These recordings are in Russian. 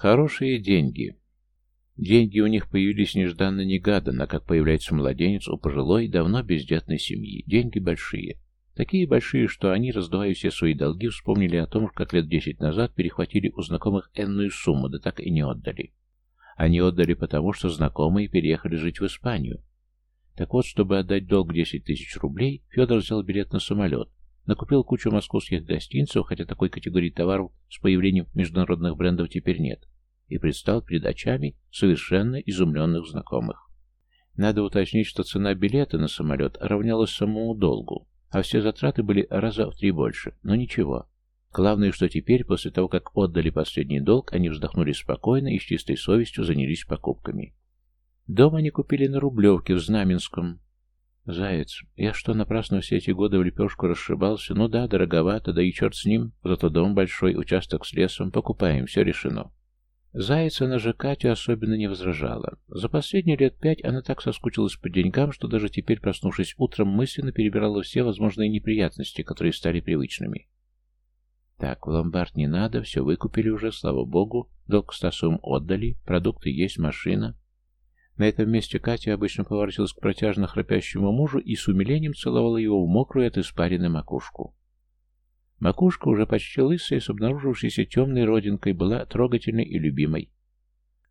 Хорошие деньги. Деньги у них появились нежданно-негаданно, как появляется младенец у пожилой, давно бездетной семьи. Деньги большие. Такие большие, что они, раздавая все свои долги, вспомнили о том, как лет десять назад перехватили у знакомых энную сумму, да так и не отдали. Они отдали потому, что знакомые переехали жить в Испанию. Так вот, чтобы отдать долг 10 тысяч рублей, Федор взял билет на самолет, накупил кучу московских гостинцев, хотя такой категории товаров с появлением международных брендов теперь нет, и предстал перед очами совершенно изумленных знакомых. Надо уточнить, что цена билета на самолет равнялась самому долгу, а все затраты были раза в три больше, но ничего. Главное, что теперь, после того, как отдали последний долг, они вздохнули спокойно и с чистой совестью занялись покупками. Дом они купили на Рублевке в Знаменском. Заяц, я что, напрасно все эти годы в лепешку расшибался? Ну да, дороговато, да и черт с ним. Зато дом большой, участок с лесом. Покупаем, все решено. Заяц она же Катю особенно не возражала. За последние лет пять она так соскучилась по деньгам, что даже теперь, проснувшись утром, мысленно перебирала все возможные неприятности, которые стали привычными. Так, в ломбард не надо, все выкупили уже, слава богу, долг Стасовым отдали, продукты есть, машина. На этом месте Катя обычно поворачивалась к протяжно храпящему мужу и с умилением целовала его в мокрую от испарины макушку. Макушка, уже почти лысая, с обнаружившейся темной родинкой, была трогательной и любимой.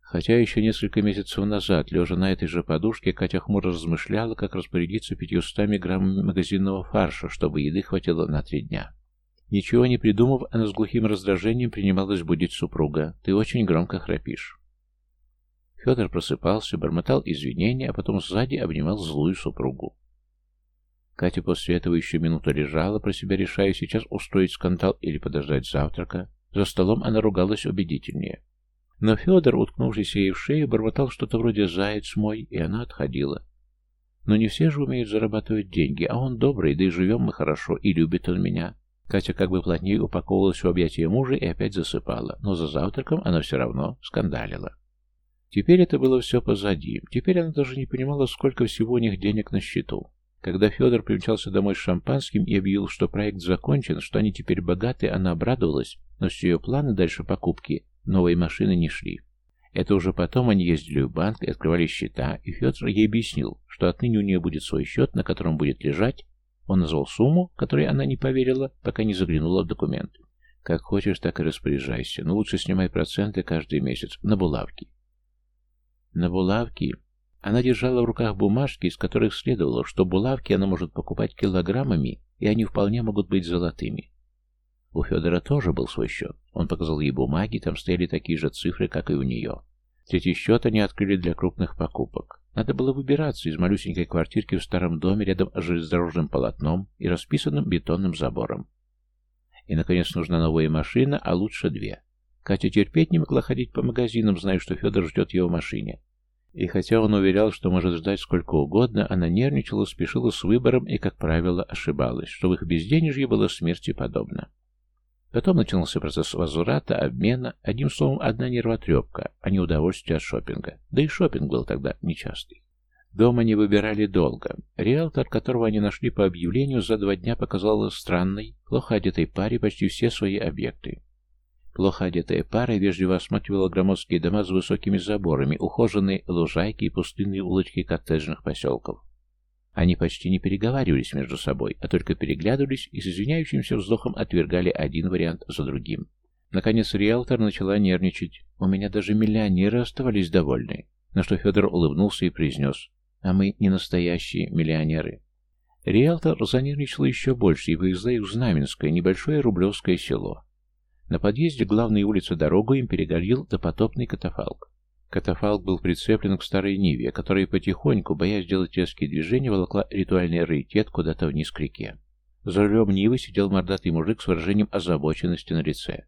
Хотя еще несколько месяцев назад, лежа на этой же подушке, Катя хмуро размышляла, как распорядиться пятьюстами граммами магазинного фарша, чтобы еды хватило на три дня. Ничего не придумав, она с глухим раздражением принималась будить супруга. «Ты очень громко храпишь». Федор просыпался, бормотал извинения, а потом сзади обнимал злую супругу. Катя после этого еще минуту лежала, про себя решая сейчас устроить скандал или подождать завтрака. За столом она ругалась убедительнее. Но Федор, уткнувшись ей в шею, бормотал что-то вроде «заяц мой», и она отходила. Но не все же умеют зарабатывать деньги, а он добрый, да и живем мы хорошо, и любит он меня. Катя как бы плотнее упаковывалась в объятия мужа и опять засыпала, но за завтраком она все равно скандалила. Теперь это было все позади. Теперь она даже не понимала, сколько всего у них денег на счету. Когда Федор примчался домой с шампанским и объявил, что проект закончен, что они теперь богаты, она обрадовалась, но все ее планы дальше покупки новой машины не шли. Это уже потом они ездили в банк и открывали счета, и Федор ей объяснил, что отныне у нее будет свой счет, на котором будет лежать. Он назвал сумму, которой она не поверила, пока не заглянула в документы. Как хочешь, так и распоряжайся, но лучше снимай проценты каждый месяц на булавки. На булавки она держала в руках бумажки, из которых следовало, что булавки она может покупать килограммами, и они вполне могут быть золотыми. У Федора тоже был свой счет. Он показал ей бумаги, там стояли такие же цифры, как и у нее. Третий счет они открыли для крупных покупок. Надо было выбираться из малюсенькой квартирки в старом доме рядом с железнодорожным полотном и расписанным бетонным забором. И, наконец, нужна новая машина, а лучше две. Катя терпеть не могла ходить по магазинам, зная, что Федор ждет ее в машине. И хотя он уверял, что может ждать сколько угодно, она нервничала, спешила с выбором и, как правило, ошибалась, что в их безденежье было смерти подобно. Потом начался процесс возврата, обмена, одним словом, одна нервотрепка, а не удовольствие от шопинга. Да и шопинг был тогда нечастый. Дома не выбирали долго. Риэлтор, которого они нашли по объявлению, за два дня показал странной, плохо одетой паре почти все свои объекты. Плохо одетая пара вежливо осматривала громоздкие дома с высокими заборами, ухоженные лужайки и пустынные улочки коттеджных поселков. Они почти не переговаривались между собой, а только переглядывались и с извиняющимся вздохом отвергали один вариант за другим. Наконец риэлтор начала нервничать. У меня даже миллионеры оставались довольны. На что Федор улыбнулся и произнес, а мы не настоящие миллионеры. Риэлтор занервничала еще больше и повезла их в Знаменское, небольшое рублевское село. На подъезде главной улицы дорогу им перегорел допотопный катафалк. Катафалк был прицеплен к старой Ниве, которая потихоньку, боясь делать резкие движения, волокла ритуальный раритет куда-то вниз к реке. За рулем Нивы сидел мордатый мужик с выражением озабоченности на лице.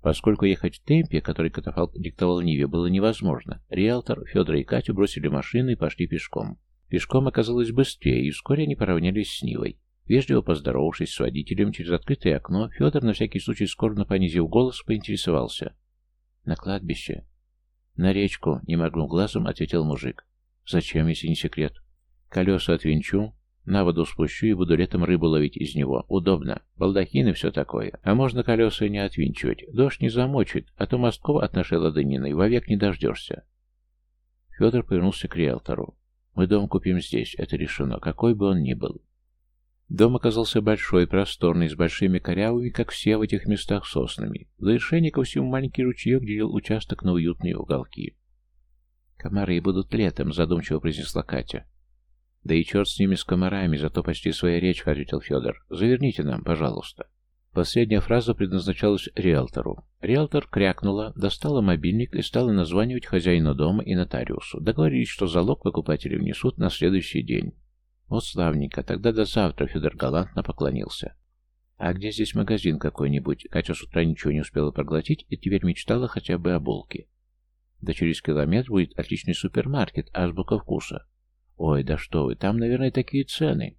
Поскольку ехать в темпе, который катафалк диктовал Ниве, было невозможно, риэлтор, Федор и Катю бросили машины и пошли пешком. Пешком оказалось быстрее, и вскоре они поравнялись с Нивой. Вежливо поздоровавшись с водителем через открытое окно, Федор, на всякий случай скорбно понизив голос, поинтересовался. «На кладбище?» «На речку», — не моргнув глазом, ответил мужик. «Зачем, если не секрет?» «Колеса отвинчу». На воду спущу и буду летом рыбу ловить из него. Удобно. Балдахин и все такое. А можно колеса не отвинчивать. Дождь не замочит, а то мостков от нашей ладыниной вовек не дождешься. Федор повернулся к риэлтору. Мы дом купим здесь, это решено, какой бы он ни был. Дом оказался большой, просторный, с большими корявыми, как все в этих местах, соснами. В завершение ко всему маленький ручеек делил участок на уютные уголки. «Комары будут летом», — задумчиво произнесла Катя. «Да и черт с ними, с комарами, зато почти своя речь», — ответил Федор. «Заверните нам, пожалуйста». Последняя фраза предназначалась риэлтору. Риэлтор крякнула, достала мобильник и стала названивать хозяину дома и нотариусу. Договорились, что залог покупатели внесут на следующий день. Вот славненько, тогда до завтра Федор галантно поклонился. А где здесь магазин какой-нибудь? Катя с утра ничего не успела проглотить и теперь мечтала хотя бы о булке. Да через километр будет отличный супермаркет, азбука вкуса. Ой, да что вы, там, наверное, такие цены.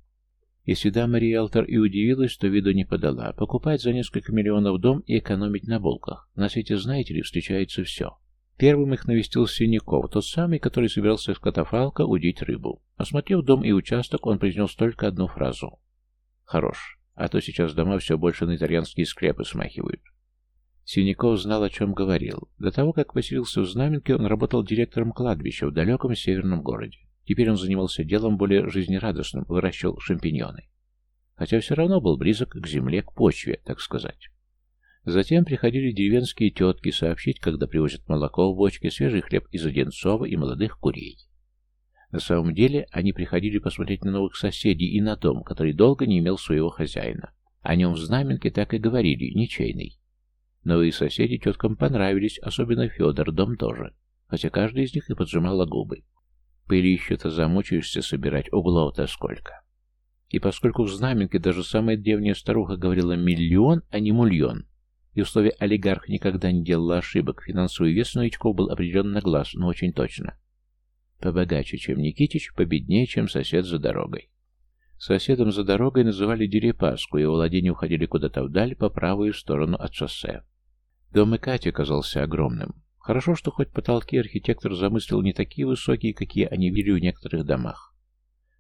Если дама риэлтор и удивилась, то виду не подала. Покупать за несколько миллионов дом и экономить на булках. На свете, знаете ли, встречается все. Первым их навестил Синяков, тот самый, который собирался с катафалка удить рыбу. Осмотрев дом и участок, он произнес только одну фразу. «Хорош, а то сейчас дома все больше на итальянские скрепы смахивают». Синяков знал, о чем говорил. До того, как поселился в Знаменке, он работал директором кладбища в далеком северном городе. Теперь он занимался делом более жизнерадостным, выращивал шампиньоны. Хотя все равно был близок к земле, к почве, так сказать. Затем приходили деревенские тетки сообщить, когда привозят молоко в бочке, свежий хлеб из Одинцова и молодых курей. На самом деле, они приходили посмотреть на новых соседей и на дом, который долго не имел своего хозяина. О нем в Знаменке так и говорили, ничейный. Новые соседи теткам понравились, особенно Федор, дом тоже, хотя каждый из них и поджимала губы. Пылищу-то замучаешься собирать, углов-то сколько. И поскольку в Знаменке даже самая древняя старуха говорила «миллион», а не «мульон», и в слове «олигарх» никогда не делала ошибок, финансовый вес новичков был определен на глаз, но очень точно. Побогаче, чем Никитич, победнее, чем сосед за дорогой. Соседом за дорогой называли Дерипаску, его владения уходили куда-то вдаль, по правую сторону от шоссе. Дом и Кати казался огромным. Хорошо, что хоть потолки архитектор замыслил не такие высокие, какие они видели в некоторых домах.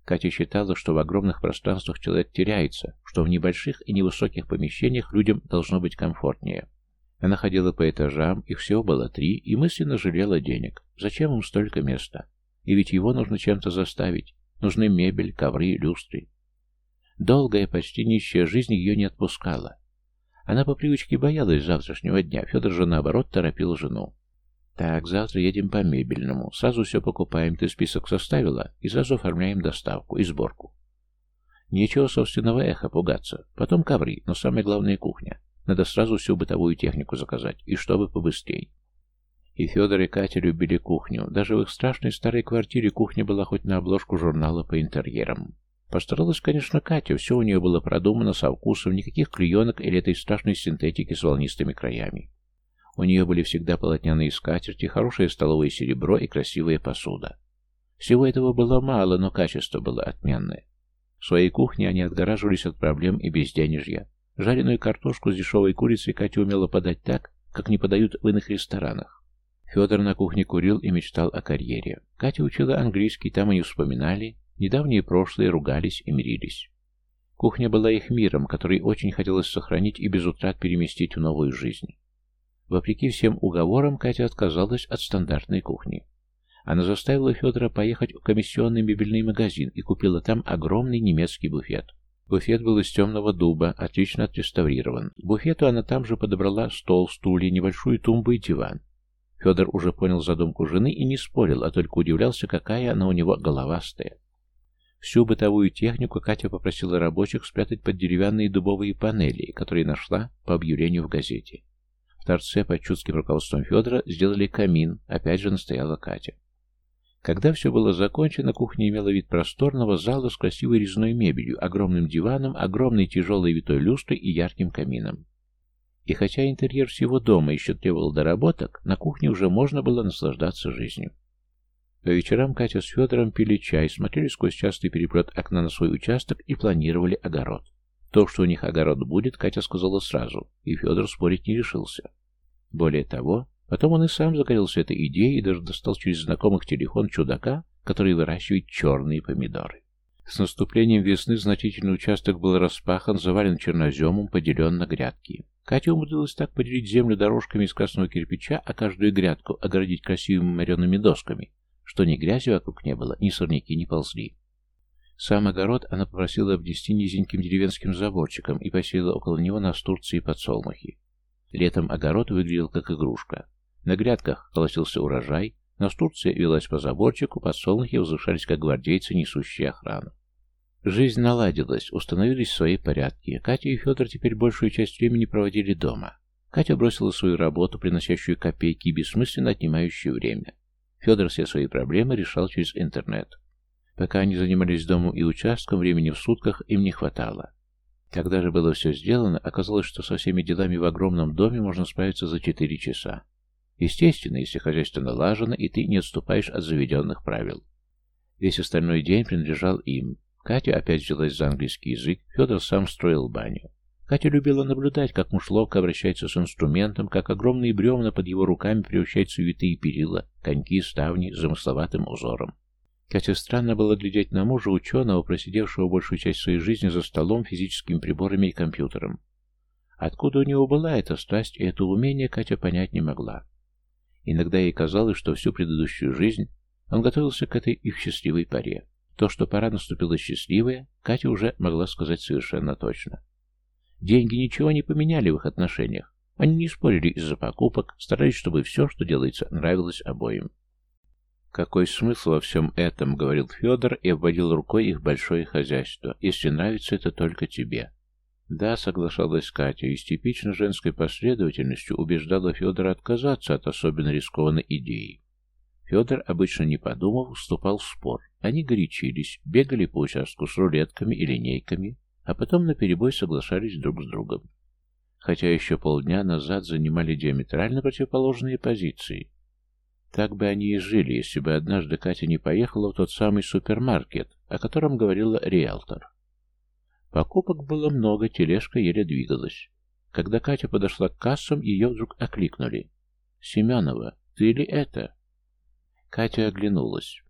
Катя считала, что в огромных пространствах человек теряется, что в небольших и невысоких помещениях людям должно быть комфортнее. Она ходила по этажам, их всего было три, и мысленно жалела денег. Зачем им столько места? И ведь его нужно чем-то заставить. Нужны мебель, ковры, люстры. Долгая, почти нищая жизнь ее не отпускала. Она по привычке боялась завтрашнего дня, Федор же, наоборот, торопил жену. «Так, завтра едем по мебельному. Сразу все покупаем. Ты список составила? И сразу оформляем доставку и сборку. Нечего собственного эха пугаться. Потом ковры, но самое главное кухня. Надо сразу всю бытовую технику заказать, и чтобы побыстрей». И Федор, и Катя любили кухню. Даже в их страшной старой квартире кухня была хоть на обложку журнала по интерьерам. Постаралась, конечно, Катя, все у нее было продумано со вкусом, никаких клеенок или этой страшной синтетики с волнистыми краями. У нее были всегда полотняные скатерти, хорошее столовое серебро и красивая посуда. Всего этого было мало, но качество было отменное. В своей кухне они отгораживались от проблем и безденежья. Жареную картошку с дешевой курицей Катя умела подать так, как не подают в иных ресторанах. Федор на кухне курил и мечтал о карьере. Катя учила английский, там они вспоминали, недавние прошлые ругались и мирились. Кухня была их миром, который очень хотелось сохранить и без утрат переместить в новую жизнь. Вопреки всем уговорам, Катя отказалась от стандартной кухни. Она заставила Федора поехать в комиссионный мебельный магазин и купила там огромный немецкий буфет. Буфет был из темного дуба, отлично отреставрирован. К буфету она там же подобрала стол, стулья, небольшую тумбу и диван. Федор уже понял задумку жены и не спорил, а только удивлялся, какая она у него головастая. Всю бытовую технику Катя попросила рабочих спрятать под деревянные дубовые панели, которые нашла по объявлению в газете. В торце под чутким руководством Федора сделали камин, опять же настояла Катя. Когда все было закончено, кухня имела вид просторного зала с красивой резной мебелью, огромным диваном, огромной тяжелой витой люстрой и ярким камином. И хотя интерьер всего дома еще требовал доработок, на кухне уже можно было наслаждаться жизнью. По вечерам Катя с Федором пили чай, смотрели сквозь частый переплет окна на свой участок и планировали огород. То, что у них огород будет, Катя сказала сразу, и Федор спорить не решился. Более того, потом он и сам загорелся этой идеей и даже достал через знакомых телефон чудака, который выращивает черные помидоры. С наступлением весны значительный участок был распахан, завален черноземом, поделен на грядки. Катя умудрилась так поделить землю дорожками из красного кирпича, а каждую грядку огородить красивыми мореными досками, что ни грязи вокруг не было, ни сорняки не ползли. Сам огород она попросила обнести низеньким деревенским заборчиком и посеяла около него настурции и подсолнухи. Летом огород выглядел как игрушка. На грядках колосился урожай, настурция велась по заборчику, подсолнухи возвышались как гвардейцы, несущие охрану. Жизнь наладилась, установились свои порядки. Катя и Федор теперь большую часть времени проводили дома. Катя бросила свою работу, приносящую копейки и бессмысленно отнимающую время. Федор все свои проблемы решал через интернет. Пока они занимались домом и участком, времени в сутках им не хватало. Когда же было все сделано, оказалось, что со всеми делами в огромном доме можно справиться за 4 часа. Естественно, если хозяйство налажено, и ты не отступаешь от заведенных правил. Весь остальной день принадлежал им. Катя опять взялась за английский язык, Федор сам строил баню. Катя любила наблюдать, как муж ловко обращается с инструментом, как огромные бревна под его руками превращаются в витые перила, коньки, ставни замысловатым узором. Катя странно было глядеть на мужа ученого, просидевшего большую часть своей жизни за столом, физическими приборами и компьютером. Откуда у него была эта страсть и это умение, Катя понять не могла. Иногда ей казалось, что всю предыдущую жизнь он готовился к этой их счастливой паре. То, что пора наступила счастливая, Катя уже могла сказать совершенно точно. Деньги ничего не поменяли в их отношениях. Они не спорили из-за покупок, старались, чтобы все, что делается, нравилось обоим. «Какой смысл во всем этом?» — говорил Федор и обводил рукой их большое хозяйство. «Если нравится это только тебе». «Да», — соглашалась Катя, и с типично женской последовательностью убеждала Федора отказаться от особенно рискованной идеи. Федор, обычно не подумав, вступал в спор. Они горячились, бегали по участку с рулетками и линейками, а потом наперебой соглашались друг с другом. Хотя еще полдня назад занимали диаметрально противоположные позиции. Так бы они и жили, если бы однажды Катя не поехала в тот самый супермаркет, о котором говорила риэлтор. Покупок было много, тележка еле двигалась. Когда Катя подошла к кассам, ее вдруг окликнули. «Семенова, ты ли это?» Катя оглянулась.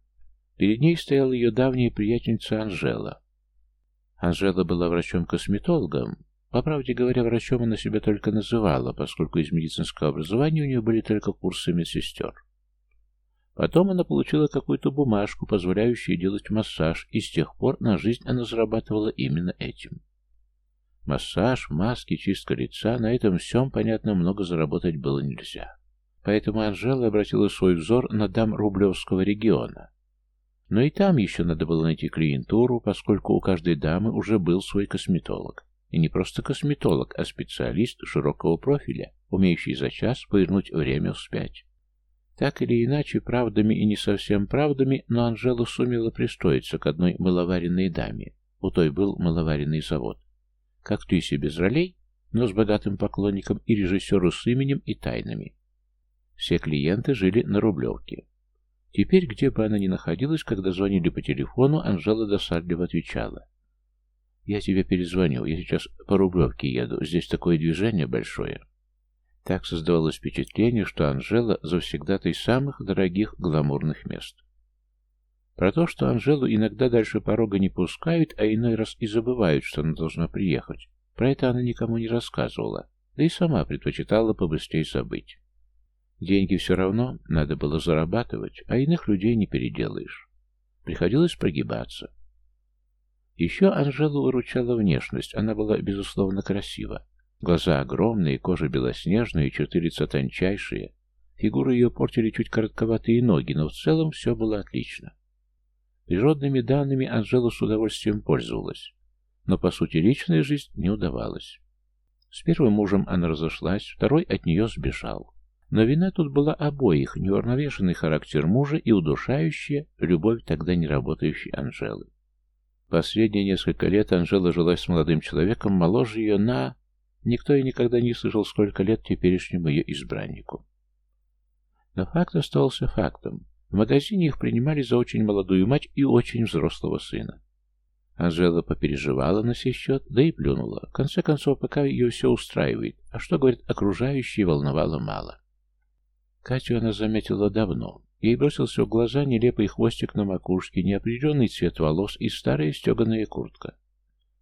Перед ней стояла ее давняя приятельница Анжела. Анжела была врачом-косметологом. По правде говоря, врачом она себя только называла, поскольку из медицинского образования у нее были только курсы медсестер. Потом она получила какую-то бумажку, позволяющую делать массаж, и с тех пор на жизнь она зарабатывала именно этим. Массаж, маски, чистка лица, на этом всем, понятно, много заработать было нельзя. Поэтому Анжела обратила свой взор на дам Рублевского региона. Но и там еще надо было найти клиентуру, поскольку у каждой дамы уже был свой косметолог. И не просто косметолог, а специалист широкого профиля, умеющий за час повернуть время вспять. Так или иначе, правдами и не совсем правдами, но Анжела сумела пристроиться к одной маловаренной даме. У той был маловаренный завод. Как ты себе без ролей, но с богатым поклонником и режиссеру с именем и тайнами. Все клиенты жили на Рублевке. Теперь, где бы она ни находилась, когда звонили по телефону, Анжела досадливо отвечала. «Я тебе перезвоню, я сейчас по Рублевке еду, здесь такое движение большое». Так создавалось впечатление, что Анжела завсегдатай самых дорогих гламурных мест. Про то, что Анжелу иногда дальше порога не пускают, а иной раз и забывают, что она должна приехать, про это она никому не рассказывала, да и сама предпочитала побыстрее забыть. Деньги все равно надо было зарабатывать, а иных людей не переделаешь. Приходилось прогибаться. Еще Анжелу выручала внешность, она была, безусловно, красива. Глаза огромные, кожа белоснежная, черты лица тончайшие. Фигуру ее портили чуть коротковатые ноги, но в целом все было отлично. Природными данными Анжела с удовольствием пользовалась, но, по сути, личная жизнь не удавалась. С первым мужем она разошлась, второй от нее сбежал. Но вина тут была обоих, неуравновешенный характер мужа и удушающая любовь тогда не работающей Анжелы. Последние несколько лет Анжела жила с молодым человеком, моложе ее на... Никто и никогда не слышал, сколько лет теперешнему ее избраннику. Но факт остался фактом. В магазине их принимали за очень молодую мать и очень взрослого сына. Анжела попереживала на сей счет, да и плюнула. В конце концов, пока ее все устраивает, а что, говорит, окружающие волновало мало. Катю она заметила давно. Ей бросился в глаза нелепый хвостик на макушке, неопределенный цвет волос и старая стеганая куртка.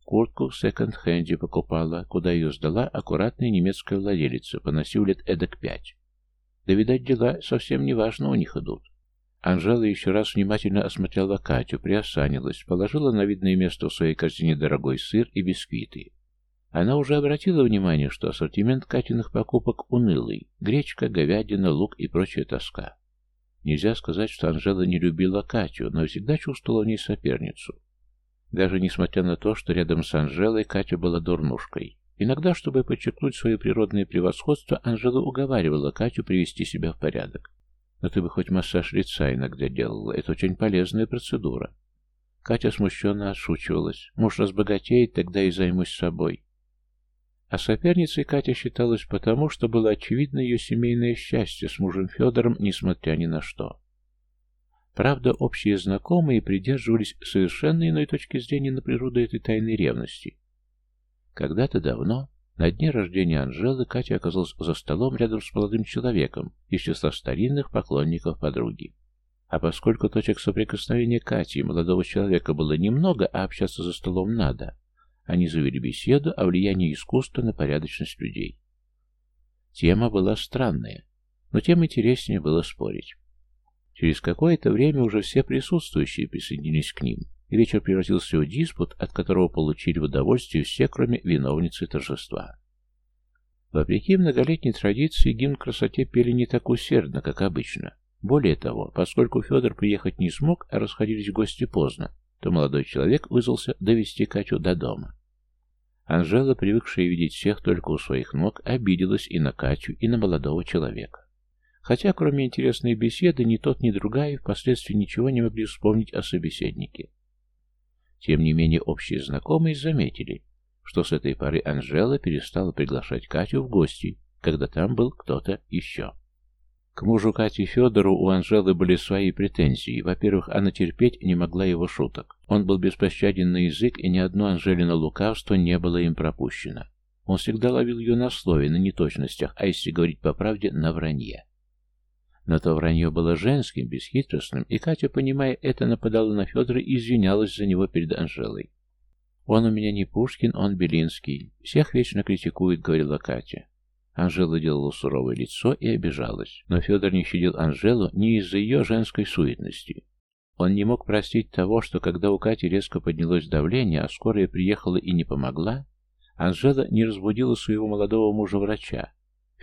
Куртку в секонд-хенде покупала, куда ее сдала аккуратная немецкая владелица, поносив лет эдак пять. Да, видать, дела совсем неважно у них идут. Анжела еще раз внимательно осмотрела Катю, приосанилась, положила на видное место в своей корзине дорогой сыр и бисквиты. Она уже обратила внимание, что ассортимент Катиных покупок унылый. Гречка, говядина, лук и прочая тоска. Нельзя сказать, что Анжела не любила Катю, но всегда чувствовала в ней соперницу. Даже несмотря на то, что рядом с Анжелой Катя была дурнушкой. Иногда, чтобы подчеркнуть свое природное превосходство, Анжела уговаривала Катю привести себя в порядок. «Но ты бы хоть массаж лица иногда делала, это очень полезная процедура». Катя смущенно отшучивалась. «Муж разбогатеет, тогда и займусь собой». А соперницей Катя считалась потому, что было очевидно ее семейное счастье с мужем Федором, несмотря ни на что. Правда, общие знакомые придерживались совершенно иной точки зрения на природу этой тайной ревности. Когда-то давно, на дне рождения Анжелы, Катя оказалась за столом рядом с молодым человеком из числа старинных поклонников подруги. А поскольку точек соприкосновения Кати и молодого человека было немного, а общаться за столом надо, они завели беседу о влиянии искусства на порядочность людей. Тема была странная, но тем интереснее было спорить. Через какое-то время уже все присутствующие присоединились к ним, и вечер превратился в диспут, от которого получили удовольствие все, кроме виновницы торжества. Вопреки многолетней традиции, гимн красоте пели не так усердно, как обычно. Более того, поскольку Федор приехать не смог, а расходились гости поздно, то молодой человек вызвался довести Катю до дома. Анжела, привыкшая видеть всех только у своих ног, обиделась и на Катю, и на молодого человека. Хотя, кроме интересной беседы, ни тот, ни другая впоследствии ничего не могли вспомнить о собеседнике. Тем не менее, общие знакомые заметили, что с этой поры Анжела перестала приглашать Катю в гости, когда там был кто-то еще. К мужу Кати Федору у Анжелы были свои претензии. Во-первых, она терпеть не могла его шуток. Он был беспощаден на язык, и ни одно Анжелино лукавство не было им пропущено. Он всегда ловил ее на слове, на неточностях, а если говорить по правде, на вранье. Но то вранье было женским, бесхитростным, и Катя, понимая это, нападала на Федора и извинялась за него перед Анжелой. «Он у меня не Пушкин, он Белинский. Всех вечно критикует», — говорила Катя. Анжела делала суровое лицо и обижалась, но Федор не щадил Анжелу не из-за ее женской суетности. Он не мог простить того, что когда у Кати резко поднялось давление, а скорая приехала и не помогла, Анжела не разбудила своего молодого мужа-врача.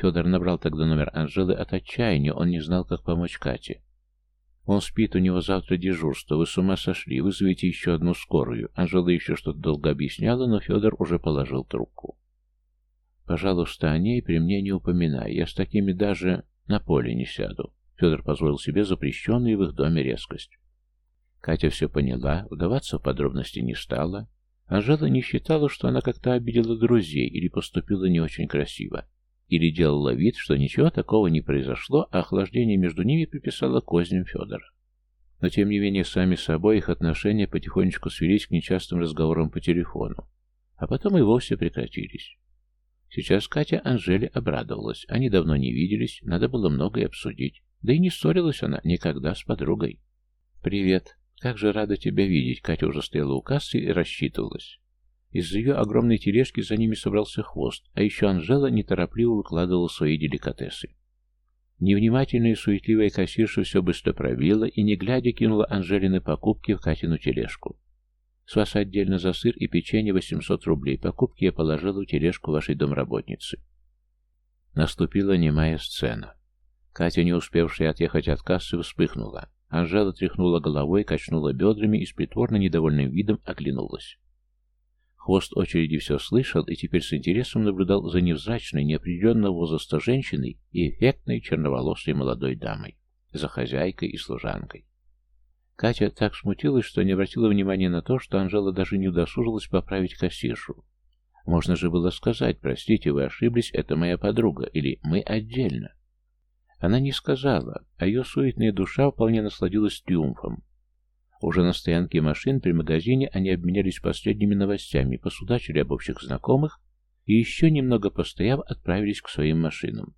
Федор набрал тогда номер Анжелы от отчаяния, он не знал, как помочь Кате. «Он спит, у него завтра дежурство, вы с ума сошли, вызовите еще одну скорую». Анжела еще что-то долго объясняла, но Федор уже положил трубку. Пожалуйста, о ней при мне не упоминай. Я с такими даже на поле не сяду. Федор позволил себе запрещенную в их доме резкость. Катя все поняла, вдаваться в подробности не стала. Анжела не считала, что она как-то обидела друзей или поступила не очень красиво. Или делала вид, что ничего такого не произошло, а охлаждение между ними приписала козням Федора. Но тем не менее, сами собой их отношения потихонечку свелись к нечастым разговорам по телефону, а потом и вовсе прекратились. Сейчас Катя Анжеле обрадовалась. Они давно не виделись, надо было многое обсудить. Да и не ссорилась она никогда с подругой. «Привет. Как же рада тебя видеть!» Катя уже стояла у кассы и рассчитывалась. Из-за ее огромной тележки за ними собрался хвост, а еще Анжела неторопливо выкладывала свои деликатесы. Невнимательная и суетливая кассирша все быстро пробила и, не глядя, кинула Анжелины покупки в Катину тележку. С вас отдельно за сыр и печенье 800 рублей. Покупки я положила в тележку вашей домработницы. Наступила немая сцена. Катя, не успевшая отъехать от кассы, вспыхнула. Анжела тряхнула головой, качнула бедрами и с притворно недовольным видом оглянулась. Хвост очереди все слышал и теперь с интересом наблюдал за невзрачной, неопределенного возраста женщиной и эффектной черноволосой молодой дамой, за хозяйкой и служанкой. Катя так смутилась, что не обратила внимания на то, что Анжела даже не удосужилась поправить кассиршу. Можно же было сказать, простите, вы ошиблись, это моя подруга, или мы отдельно. Она не сказала, а ее суетная душа вполне насладилась триумфом. Уже на стоянке машин при магазине они обменялись последними новостями, посудачили об общих знакомых и еще немного постояв отправились к своим машинам.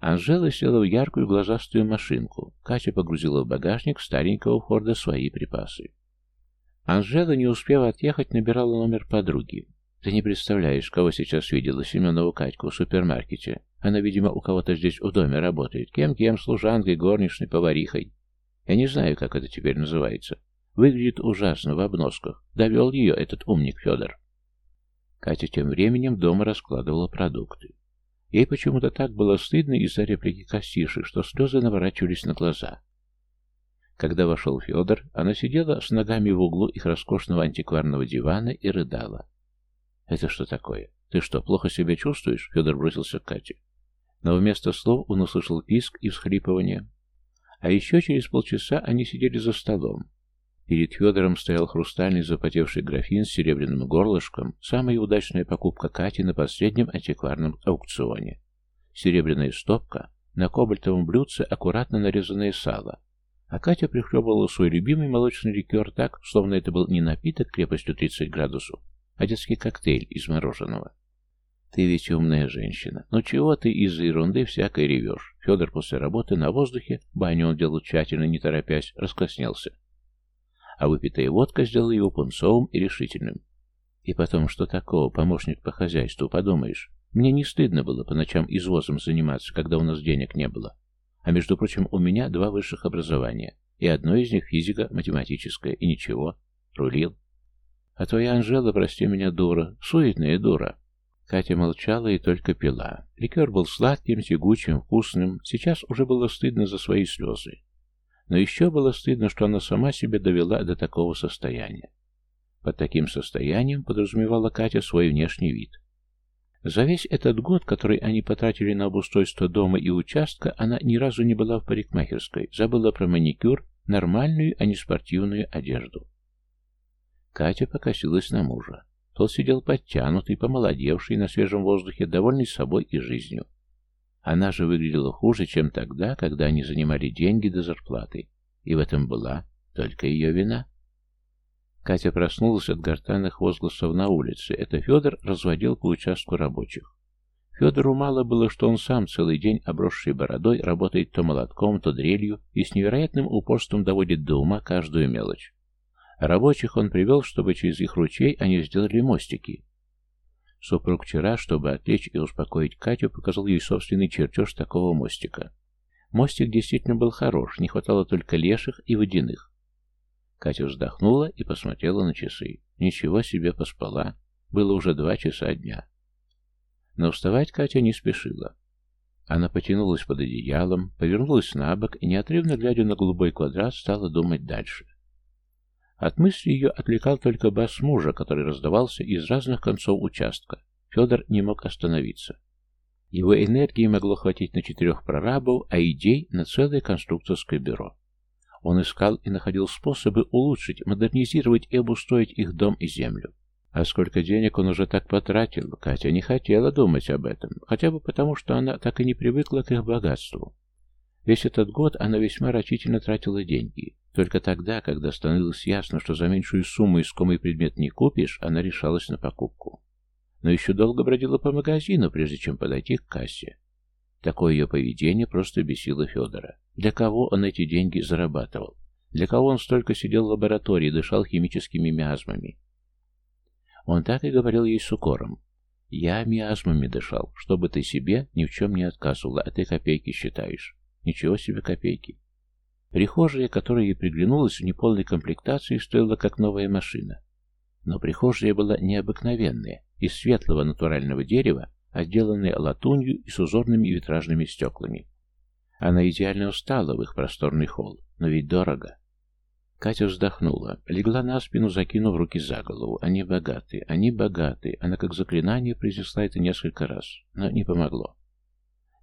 Анжела села в яркую глазастую машинку. Катя погрузила в багажник старенького Форда свои припасы. Анжела, не успев отъехать, набирала номер подруги. Ты не представляешь, кого сейчас видела Семенову Катьку в супермаркете. Она, видимо, у кого-то здесь в доме работает. Кем-кем, служанкой, горничной, поварихой. Я не знаю, как это теперь называется. Выглядит ужасно в обносках. Довел ее этот умник Федор. Катя тем временем дома раскладывала продукты. Ей почему-то так было стыдно из-за реплики кассирши, что слезы наворачивались на глаза. Когда вошел Федор, она сидела с ногами в углу их роскошного антикварного дивана и рыдала. «Это что такое? Ты что, плохо себя чувствуешь?» Федор бросился к Кате. Но вместо слов он услышал писк и всхлипывание. А еще через полчаса они сидели за столом. Перед Федором стоял хрустальный запотевший графин с серебряным горлышком, самая удачная покупка Кати на последнем антикварном аукционе. Серебряная стопка, на кобальтовом блюдце аккуратно нарезанное сало. А Катя прихлебывала свой любимый молочный ликер так, словно это был не напиток крепостью 30 градусов, а детский коктейль из мороженого. Ты ведь умная женщина. Ну чего ты из-за ерунды всякой ревешь? Федор после работы на воздухе, баню он делал тщательно, не торопясь, раскраснелся. А выпитая водка сделала его пунцовым и решительным. И потом, что такого, помощник по хозяйству, подумаешь? Мне не стыдно было по ночам извозом заниматься, когда у нас денег не было. А между прочим, у меня два высших образования. И одно из них физика, математическое, и ничего. Рулил. А твоя Анжела, прости меня, дура, суетная дура. Катя молчала и только пила. Ликер был сладким, тягучим, вкусным. Сейчас уже было стыдно за свои слезы. Но еще было стыдно, что она сама себя довела до такого состояния. Под таким состоянием подразумевала Катя свой внешний вид. За весь этот год, который они потратили на обустройство дома и участка, она ни разу не была в парикмахерской, забыла про маникюр, нормальную, а не спортивную одежду. Катя покосилась на мужа. Тот сидел подтянутый, помолодевший, на свежем воздухе, довольный собой и жизнью. Она же выглядела хуже, чем тогда, когда они занимали деньги до зарплаты. И в этом была только ее вина. Катя проснулась от гортанных возгласов на улице. Это Федор разводил по участку рабочих. Федору мало было, что он сам целый день, обросший бородой, работает то молотком, то дрелью и с невероятным упорством доводит до ума каждую мелочь. Рабочих он привел, чтобы через их ручей они сделали мостики. Супруг вчера, чтобы отвлечь и успокоить Катю, показал ей собственный чертеж такого мостика. Мостик действительно был хорош, не хватало только леших и водяных. Катя вздохнула и посмотрела на часы. Ничего себе поспала. Было уже два часа дня. Но вставать Катя не спешила. Она потянулась под одеялом, повернулась на бок и, неотрывно глядя на голубой квадрат, стала думать дальше. От мысли ее отвлекал только бас мужа, который раздавался из разных концов участка. Федор не мог остановиться. Его энергии могло хватить на четырех прорабов, а идей на целое конструкторское бюро. Он искал и находил способы улучшить, модернизировать и обустроить их дом и землю. А сколько денег он уже так потратил, Катя не хотела думать об этом, хотя бы потому, что она так и не привыкла к их богатству. Весь этот год она весьма рачительно тратила деньги. Только тогда, когда становилось ясно, что за меньшую сумму искомый предмет не купишь, она решалась на покупку. Но еще долго бродила по магазину, прежде чем подойти к кассе. Такое ее поведение просто бесило Федора. Для кого он эти деньги зарабатывал? Для кого он столько сидел в лаборатории дышал химическими миазмами? Он так и говорил ей с укором. «Я миазмами дышал, чтобы ты себе ни в чем не отказывала, а ты копейки считаешь. Ничего себе копейки. Прихожая, которая ей приглянулась в неполной комплектации, стоила как новая машина. Но прихожая была необыкновенная, из светлого натурального дерева, отделанная латунью и с узорными витражными стеклами. Она идеально устала в их просторный холл, но ведь дорого. Катя вздохнула, легла на спину, закинув руки за голову. Они богаты, они богаты. Она как заклинание произнесла это несколько раз, но не помогло.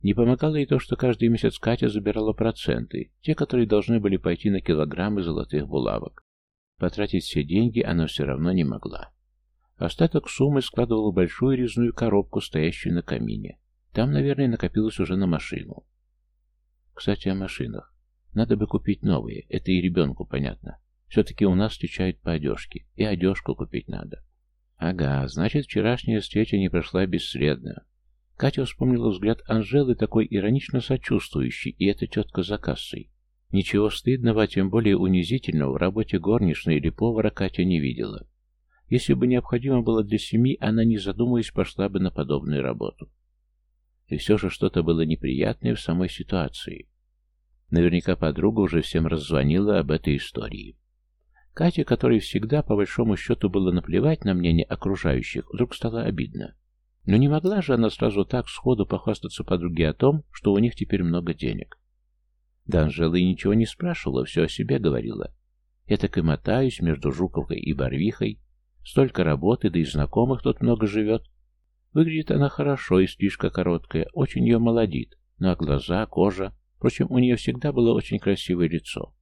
Не помогало и то, что каждый месяц Катя забирала проценты, те, которые должны были пойти на килограммы золотых булавок. Потратить все деньги она все равно не могла. Остаток суммы складывала большую резную коробку, стоящую на камине. Там, наверное, накопилось уже на машину. Кстати, о машинах. Надо бы купить новые, это и ребенку понятно. Все-таки у нас встречают по одежке, и одежку купить надо. Ага, значит, вчерашняя встреча не прошла бесследно. Катя вспомнила взгляд Анжелы, такой иронично сочувствующий, и эта тетка за кассой. Ничего стыдного, а тем более унизительного в работе горничной или повара Катя не видела. Если бы необходимо было для семьи, она, не задумываясь, пошла бы на подобную работу. И все же что-то было неприятное в самой ситуации. Наверняка подруга уже всем раззвонила об этой истории. Катя, которой всегда, по большому счету, было наплевать на мнение окружающих, вдруг стало обидно. Но не могла же она сразу так сходу похвастаться подруге о том, что у них теперь много денег. Да Анжела и ничего не спрашивала, все о себе говорила. Я так и мотаюсь между Жуковкой и Барвихой. Столько работы, да и знакомых тут много живет. Выглядит она хорошо и стрижка короткая, очень ее молодит. Ну а глаза, кожа... Впрочем, у нее всегда было очень красивое лицо.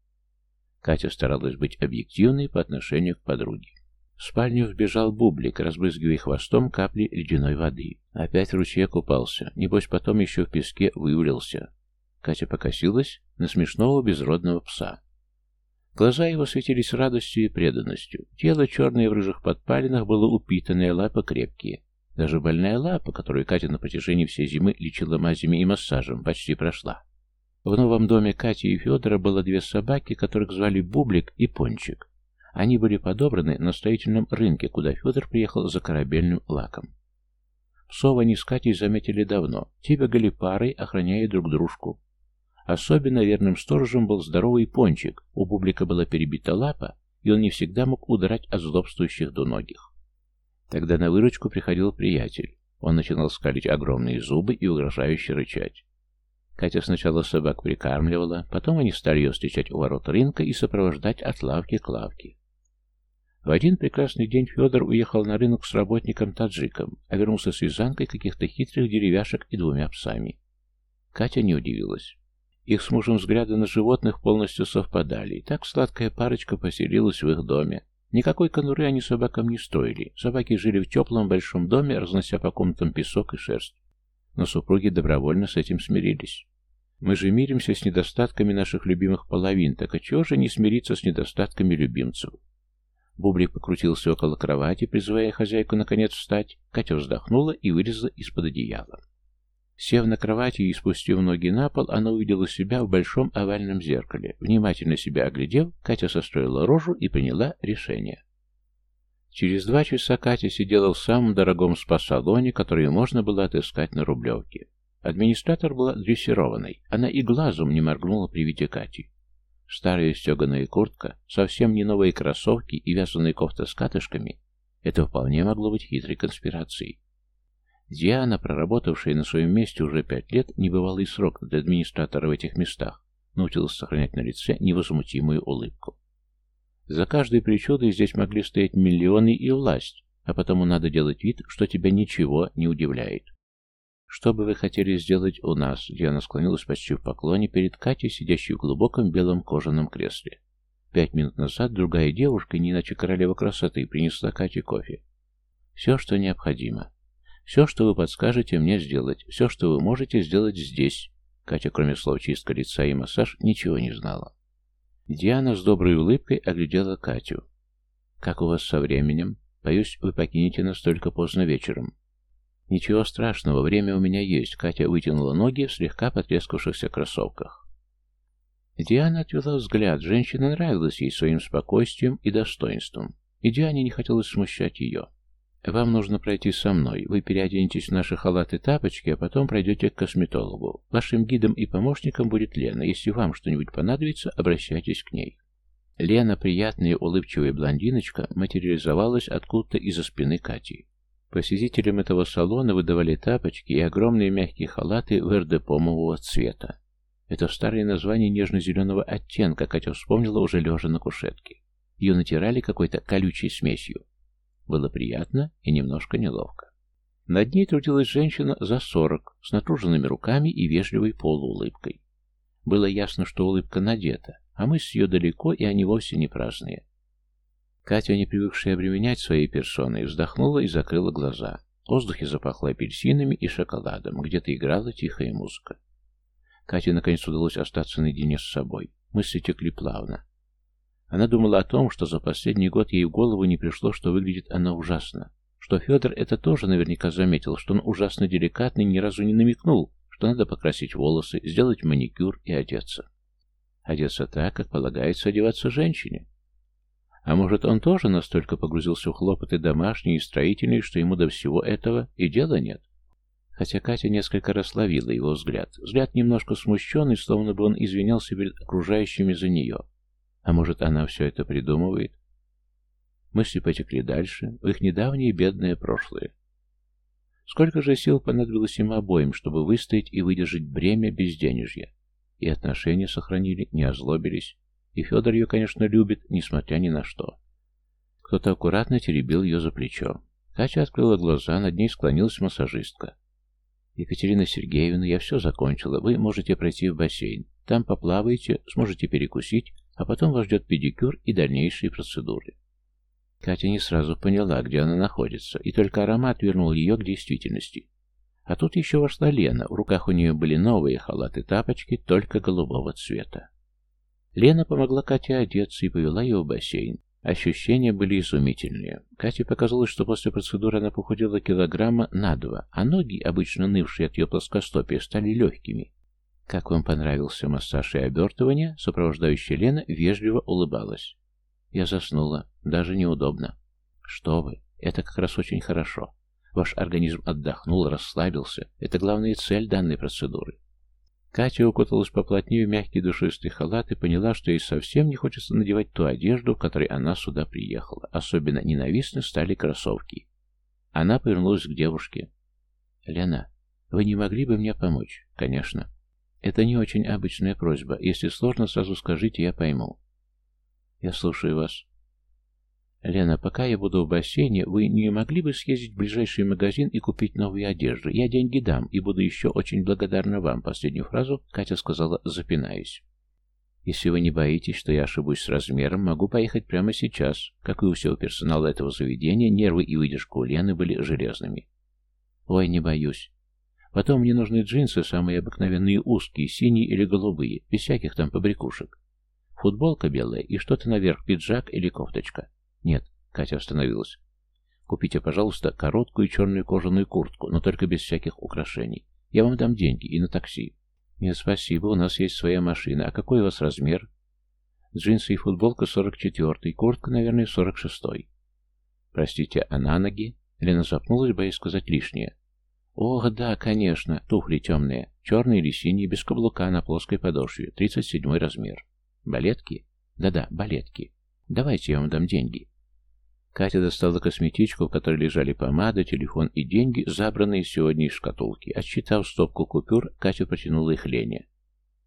Катя старалась быть объективной по отношению к подруге. В спальню вбежал бублик, разбрызгивая хвостом капли ледяной воды. Опять в ручье купался, небось потом еще в песке вывалился. Катя покосилась на смешного безродного пса. Глаза его светились радостью и преданностью. Тело, черное в рыжих подпалинах, было упитанное, лапы крепкие. Даже больная лапа, которую Катя на протяжении всей зимы лечила мазями и массажем, почти прошла. В новом доме Кати и Федора было две собаки, которых звали Бублик и Пончик. Они были подобраны на строительном рынке, куда Федор приехал за корабельным лаком. Псов они с Катей заметили давно. Те бегали парой, охраняя друг дружку. Особенно верным сторожем был здоровый Пончик. У Бублика была перебита лапа, и он не всегда мог удрать от злобствующих двуногих. Тогда на выручку приходил приятель. Он начинал скалить огромные зубы и угрожающе рычать. Катя сначала собак прикармливала, потом они стали ее встречать у ворот рынка и сопровождать от лавки к лавке. В один прекрасный день Федор уехал на рынок с работником-таджиком, а вернулся с вязанкой каких-то хитрых деревяшек и двумя псами. Катя не удивилась. Их с мужем взгляды на животных полностью совпадали, и так сладкая парочка поселилась в их доме. Никакой конуры они собакам не строили. Собаки жили в теплом большом доме, разнося по комнатам песок и шерсть. Но супруги добровольно с этим смирились. Мы же миримся с недостатками наших любимых половин, так а чего же не смириться с недостатками любимцев? Бублик покрутился около кровати, призывая хозяйку наконец встать. Катя вздохнула и вылезла из-под одеяла. Сев на кровати и спустив ноги на пол, она увидела себя в большом овальном зеркале. Внимательно себя оглядев, Катя состроила рожу и приняла решение. Через два часа Катя сидела в самом дорогом спа-салоне, который можно было отыскать на Рублевке. Администратор была дрессированной. Она и глазом не моргнула при виде Кати. Старая стеганая куртка, совсем не новые кроссовки и вязаная кофта с катышками — это вполне могло быть хитрой конспирацией. Диана, проработавшая на своем месте уже пять лет, небывалый срок для администратора в этих местах, научилась сохранять на лице невозмутимую улыбку. За каждой причудой здесь могли стоять миллионы и власть, а потому надо делать вид, что тебя ничего не удивляет. «Что бы вы хотели сделать у нас?» Диана склонилась почти в поклоне перед Катей, сидящей в глубоком белом кожаном кресле. Пять минут назад другая девушка, не иначе королева красоты, принесла Кате кофе. «Все, что необходимо. Все, что вы подскажете мне сделать. Все, что вы можете сделать здесь». Катя, кроме слов чистка лица и массаж, ничего не знала. Диана с доброй улыбкой оглядела Катю. «Как у вас со временем? Боюсь, вы покинете нас только поздно вечером. «Ничего страшного, время у меня есть», — Катя вытянула ноги в слегка потрескавшихся кроссовках. Диана отвела взгляд. Женщина нравилась ей своим спокойствием и достоинством, и Диане не хотелось смущать ее. «Вам нужно пройти со мной. Вы переоденетесь в наши халаты тапочки, а потом пройдете к косметологу. Вашим гидом и помощником будет Лена. Если вам что-нибудь понадобится, обращайтесь к ней». Лена, приятная улыбчивая блондиночка, материализовалась откуда-то из-за спины Кати. Посетителям этого салона выдавали тапочки и огромные мягкие халаты вердепомового цвета. Это старое название нежно-зеленого оттенка, Катя вспомнила уже лежа на кушетке. Ее натирали какой-то колючей смесью. Было приятно и немножко неловко. Над ней трудилась женщина за сорок, с натруженными руками и вежливой полуулыбкой. Было ясно, что улыбка надета, а мы с ее далеко, и они вовсе не праздные. Катя, не привыкшая обременять своей персоной, вздохнула и закрыла глаза. В воздухе запахло апельсинами и шоколадом, где-то играла тихая музыка. Кате наконец удалось остаться наедине с собой. Мысли текли плавно. Она думала о том, что за последний год ей в голову не пришло, что выглядит она ужасно. что Федор это тоже наверняка заметил, что он ужасно деликатный, ни разу не намекнул, что надо покрасить волосы, сделать маникюр и одеться. Одеться так, как полагается одеваться женщине. А может, он тоже настолько погрузился в хлопоты домашние и строительные, что ему до всего этого и дела нет? Хотя Катя несколько раз ловила его взгляд. Взгляд немножко смущенный, словно бы он извинялся перед окружающими за нее. А может, она все это придумывает? Мысли потекли дальше, в их недавнее бедное прошлое. Сколько же сил понадобилось им обоим, чтобы выстоять и выдержать бремя безденежья? И отношения сохранили, не озлобились. И Федор ее, конечно, любит, несмотря ни на что. Кто-то аккуратно теребил ее за плечо. Катя открыла глаза, над ней склонилась массажистка. «Екатерина Сергеевна, я все закончила. Вы можете пройти в бассейн. Там поплаваете, сможете перекусить, а потом вас ждет педикюр и дальнейшие процедуры». Катя не сразу поняла, где она находится, и только аромат вернул ее к действительности. А тут еще вошла Лена, в руках у нее были новые халаты-тапочки, только голубого цвета. Лена помогла Кате одеться и повела ее в бассейн. Ощущения были изумительные. Кате показалось, что после процедуры она похудела килограмма на два, а ноги, обычно нывшие от ее плоскостопия, стали легкими. «Как вам понравился массаж и обертывание?» Сопровождающая Лена вежливо улыбалась. Я заснула. Даже неудобно. «Что вы? Это как раз очень хорошо. Ваш организм отдохнул, расслабился. Это главная цель данной процедуры. Катя укуталась поплотнее в мягкий душистый халат и поняла, что ей совсем не хочется надевать ту одежду, в которой она сюда приехала. Особенно ненавистны стали кроссовки. Она повернулась к девушке. «Лена, вы не могли бы мне помочь?» «Конечно». «Это не очень обычная просьба. Если сложно, сразу скажите, я пойму». «Я слушаю вас». «Лена, пока я буду в бассейне, вы не могли бы съездить в ближайший магазин и купить новую одежду? Я деньги дам и буду еще очень благодарна вам». Последнюю фразу Катя сказала, запинаясь. «Если вы не боитесь, что я ошибусь с размером, могу поехать прямо сейчас. Как и у всего персонала этого заведения, нервы и выдержка у Лены были железными». «Ой, не боюсь. Потом мне нужны джинсы, самые обыкновенные узкие, синие или голубые, без всяких там побрякушек. Футболка белая и что-то наверх, пиджак или кофточка». «Нет», — Катя остановилась. «Купите, пожалуйста, короткую черную кожаную куртку, но только без всяких украшений. Я вам дам деньги и на такси». «Нет, спасибо, у нас есть своя машина. А какой у вас размер?» «Джинсы и футболка 44-й, куртка, наверное, 46-й». «Простите, а на ноги?» Лена запнулась, боясь сказать лишнее. «Ох, да, конечно, туфли темные, черные или синие, без каблука на плоской подошве, 37-й размер. Балетки? Да-да, балетки. Давайте я вам дам деньги». Катя достала косметичку, в которой лежали помада, телефон и деньги, забранные сегодня из шкатулки. Отсчитав стопку купюр, Катя протянула их Лене.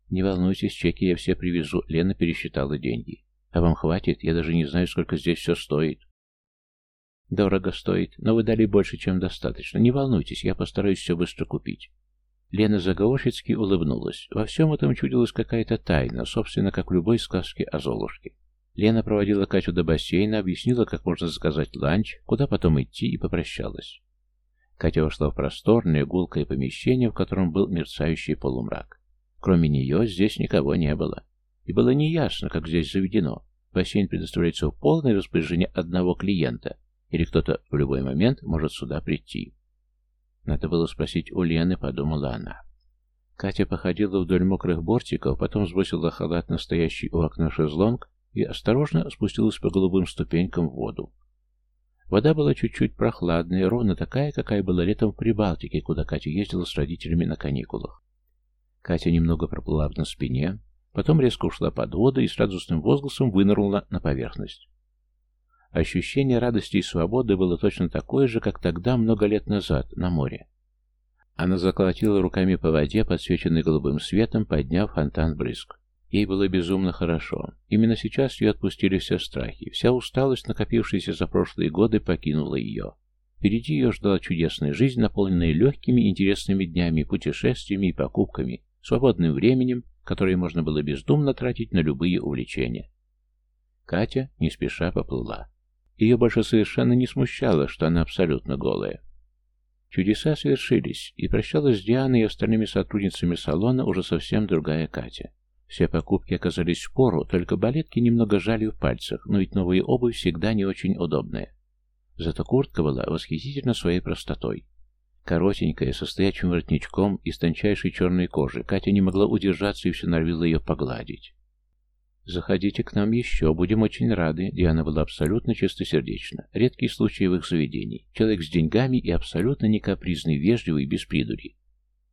«Не волнуйтесь, чеки я все привезу». Лена пересчитала деньги. «А вам хватит? Я даже не знаю, сколько здесь все стоит». «Дорого стоит, но вы дали больше, чем достаточно. Не волнуйтесь, я постараюсь все быстро купить». Лена заговорщицки улыбнулась. Во всем этом чудилась какая-то тайна, собственно, как в любой сказке о Золушке. Лена проводила Катю до бассейна, объяснила, как можно заказать ланч, куда потом идти, и попрощалась. Катя вошла в просторное, гулкое помещение, в котором был мерцающий полумрак. Кроме нее здесь никого не было. И было неясно, как здесь заведено. Бассейн предоставляется в полное распоряжение одного клиента, или кто-то в любой момент может сюда прийти. Надо было спросить у Лены, подумала она. Катя походила вдоль мокрых бортиков, потом сбросила халат, настоящий у окна шезлонг, и осторожно спустилась по голубым ступенькам в воду. Вода была чуть-чуть прохладная, ровно такая, какая была летом в Прибалтике, куда Катя ездила с родителями на каникулах. Катя немного проплыла на спине, потом резко ушла под воду и с радостным возгласом вынырнула на поверхность. Ощущение радости и свободы было точно такое же, как тогда, много лет назад, на море. Она заколотила руками по воде, подсвеченной голубым светом, подняв фонтан брызг. Ей было безумно хорошо. Именно сейчас ее отпустили все страхи. Вся усталость, накопившаяся за прошлые годы, покинула ее. Впереди ее ждала чудесная жизнь, наполненная легкими интересными днями, путешествиями и покупками, свободным временем, которое можно было бездумно тратить на любые увлечения. Катя не спеша поплыла. Ее больше совершенно не смущало, что она абсолютно голая. Чудеса свершились, и прощалась с Дианой и остальными сотрудницами салона уже совсем другая Катя. Все покупки оказались в пору, только балетки немного жали в пальцах, но ведь новая обувь всегда не очень удобная. Зато куртка была восхитительно своей простотой. Коротенькая, со стоячим воротничком из тончайшей черной кожи, Катя не могла удержаться и все норовила ее погладить. «Заходите к нам еще, будем очень рады». Диана была абсолютно чистосердечна. Редкий случай в их заведении. Человек с деньгами и абсолютно не капризный, вежливый, без придури.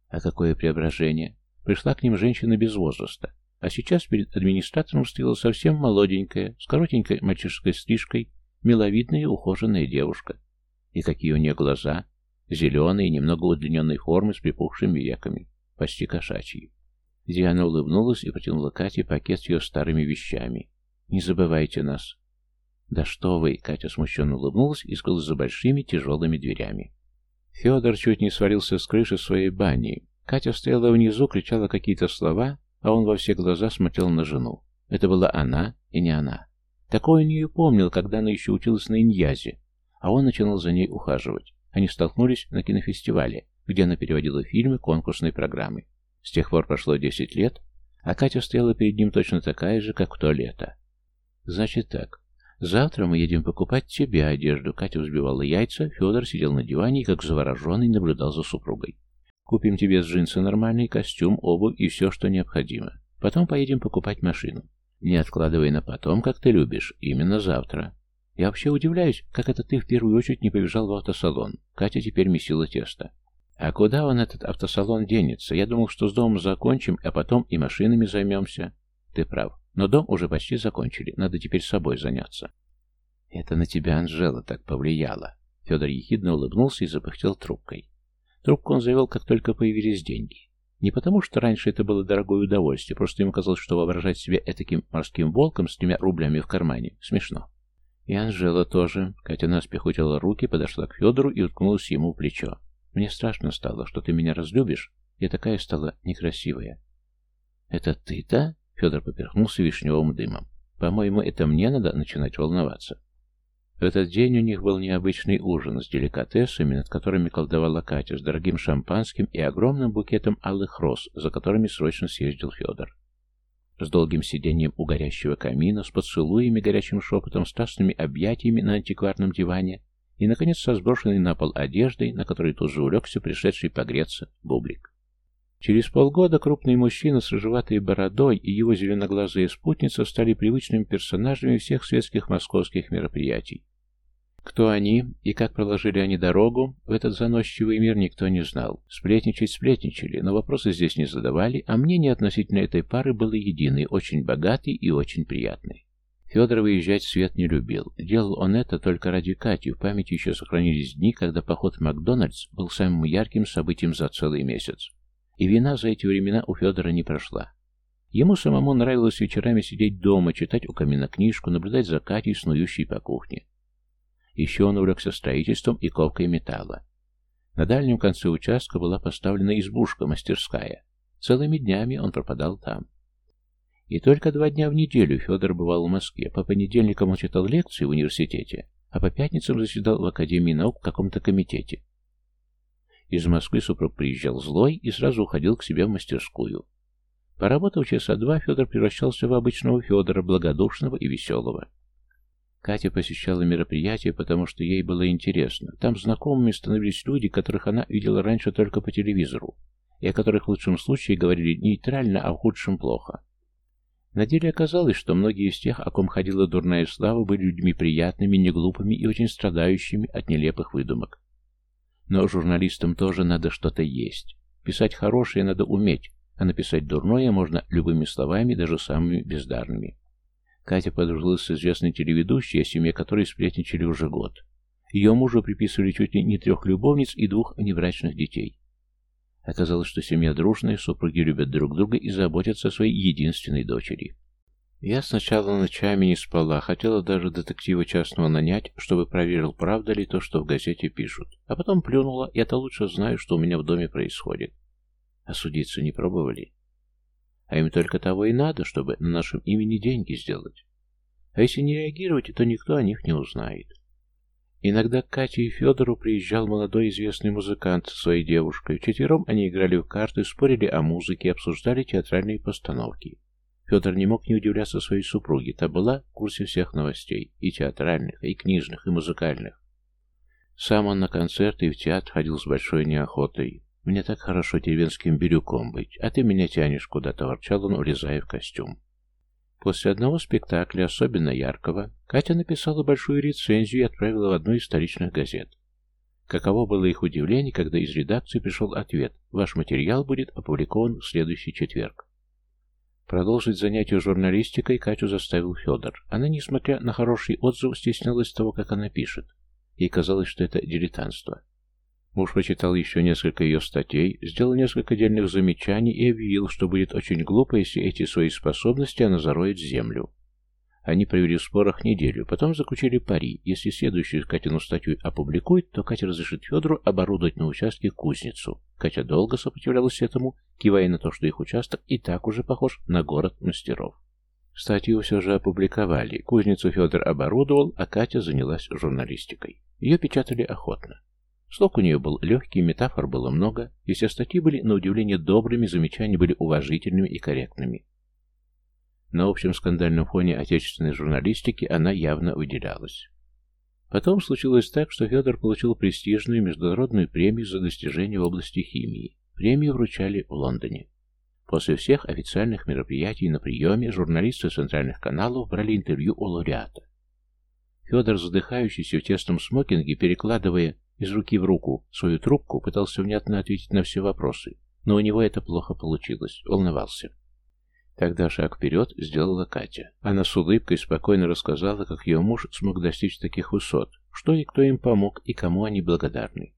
А какое преображение! Пришла к ним женщина без возраста. А сейчас перед администратором стояла совсем молоденькая, с коротенькой мальчишеской стрижкой, миловидная ухоженная девушка. И какие у нее глаза! Зеленые, немного удлиненной формы с припухшими веками. Почти кошачьи. Диана улыбнулась и протянула Кате пакет с ее старыми вещами. «Не забывайте нас». «Да что вы!» — Катя смущенно улыбнулась и скрылась за большими тяжелыми дверями. Федор чуть не свалился с крыши своей бани. Катя стояла внизу, кричала какие-то слова, а он во все глаза смотрел на жену. Это была она и не она. Такое он ее помнил, когда она еще училась на Иньязе, а он начинал за ней ухаживать. Они столкнулись на кинофестивале, где она переводила фильмы конкурсной программы. С тех пор прошло десять лет, а Катя стояла перед ним точно такая же, как в то лето. «Значит так. Завтра мы едем покупать тебе одежду». Катя взбивала яйца, Федор сидел на диване и, как завороженный, наблюдал за супругой. «Купим тебе с джинсы нормальный костюм, обувь и все, что необходимо. Потом поедем покупать машину. Не откладывай на потом, как ты любишь. Именно завтра. Я вообще удивляюсь, как это ты в первую очередь не побежал в автосалон. Катя теперь месила тесто. А куда он, этот автосалон, денется? Я думал, что с домом закончим, а потом и машинами займемся. Ты прав. Но дом уже почти закончили. Надо теперь собой заняться. Это на тебя Анжела так повлияла. Федор ехидно улыбнулся и запыхтел трубкой. Трубку он завел, как только появились деньги. Не потому, что раньше это было дорогое удовольствие, просто ему казалось, что воображать себя этаким морским волком с тремя рублями в кармане смешно. И Анжела тоже. Катя наспех утела руки, подошла к Федору и уткнулась ему в плечо. Мне страшно стало, что ты меня разлюбишь. Я такая стала некрасивая. Это ты-то? Федор поперхнулся вишневым дымом. По-моему, это мне надо начинать волноваться. В этот день у них был необычный ужин с деликатесами, над которыми колдовала Катя, с дорогим шампанским и огромным букетом алых роз, за которыми срочно съездил Федор. С долгим сидением у горящего камина, с поцелуями, горячим шепотом, страстными объятиями на антикварном диване и, наконец, со сброшенной на пол одеждой, на которой тут же улегся пришедший погреться бублик. Через полгода крупный мужчина с рыжеватой бородой и его зеленоглазая спутница стали привычными персонажами всех светских московских мероприятий. Кто они и как проложили они дорогу, в этот заносчивый мир никто не знал. Сплетничать сплетничали, но вопросы здесь не задавали, а мнение относительно этой пары было единое, очень богатый и очень приятный. Федор выезжать свет не любил. Делал он это только ради Кати. В памяти еще сохранились дни, когда поход в Макдональдс был самым ярким событием за целый месяц. И вина за эти времена у Федора не прошла. Ему самому нравилось вечерами сидеть дома, читать у камина книжку, наблюдать за Катей, снующей по кухне. Еще он увлекся строительством и ковкой металла. На дальнем конце участка была поставлена избушка-мастерская. Целыми днями он пропадал там. И только два дня в неделю Федор бывал в Москве. По понедельникам он читал лекции в университете, а по пятницам заседал в Академии наук в каком-то комитете. Из Москвы супруг приезжал злой и сразу уходил к себе в мастерскую. Поработав часа два, Федор превращался в обычного Федора, благодушного и веселого. Катя посещала мероприятия, потому что ей было интересно. Там знакомыми становились люди, которых она видела раньше только по телевизору, и о которых в лучшем случае говорили нейтрально, а в худшем плохо. На деле оказалось, что многие из тех, о ком ходила дурная слава, были людьми приятными, неглупыми и очень страдающими от нелепых выдумок. Но журналистам тоже надо что-то есть. Писать хорошее надо уметь, а написать дурное можно любыми словами, даже самыми бездарными. Катя подружилась с известной телеведущей, о семье которой сплетничали уже год. Ее мужу приписывали чуть ли не трех любовниц и двух внебрачных детей. Оказалось, что семья дружная, супруги любят друг друга и заботятся о своей единственной дочери. Я сначала ночами не спала, хотела даже детектива частного нанять, чтобы проверил, правда ли то, что в газете пишут. А потом плюнула, я-то лучше знаю, что у меня в доме происходит. А судиться не пробовали. А им только того и надо, чтобы на нашем имени деньги сделать. А если не реагировать, то никто о них не узнает. Иногда к Кате и Федору приезжал молодой известный музыкант со своей девушкой. Вчетвером они играли в карты, спорили о музыке, обсуждали театральные постановки. Федор не мог не удивляться своей супруге. Та была в курсе всех новостей, и театральных, и книжных, и музыкальных. Сам он на концерты и в театр ходил с большой неохотой. «Мне так хорошо деревенским бирюком быть, а ты меня тянешь куда-то», — ворчал он, улезая в костюм. После одного спектакля, особенно яркого, Катя написала большую рецензию и отправила в одну из столичных газет. Каково было их удивление, когда из редакции пришел ответ «Ваш материал будет опубликован в следующий четверг». Продолжить занятие журналистикой Катю заставил Федор. Она, несмотря на хороший отзыв, стеснялась того, как она пишет. Ей казалось, что это дилетантство. Муж прочитал еще несколько ее статей, сделал несколько дельных замечаний и объявил, что будет очень глупо, если эти свои способности она зароет землю. Они провели в спорах неделю, потом заключили пари. Если следующую Катину статью опубликуют, то Катя разрешит Федору оборудовать на участке кузницу. Катя долго сопротивлялась этому, кивая на то, что их участок и так уже похож на город мастеров. Статью все же опубликовали. Кузницу Федор оборудовал, а Катя занялась журналистикой. Ее печатали охотно. Слог у нее был легкий, метафор было много, и все статьи были, на удивление, добрыми, замечания были уважительными и корректными. На общем скандальном фоне отечественной журналистики она явно выделялась. Потом случилось так, что Федор получил престижную международную премию за достижения в области химии. Премию вручали в Лондоне. После всех официальных мероприятий на приеме журналисты центральных каналов брали интервью у лауреата. Федор, задыхающийся в тесном смокинге, перекладывая из руки в руку свою трубку, пытался внятно ответить на все вопросы, но у него это плохо получилось, волновался. Тогда шаг вперед сделала Катя. Она с улыбкой спокойно рассказала, как ее муж смог достичь таких высот, что и кто им помог, и кому они благодарны.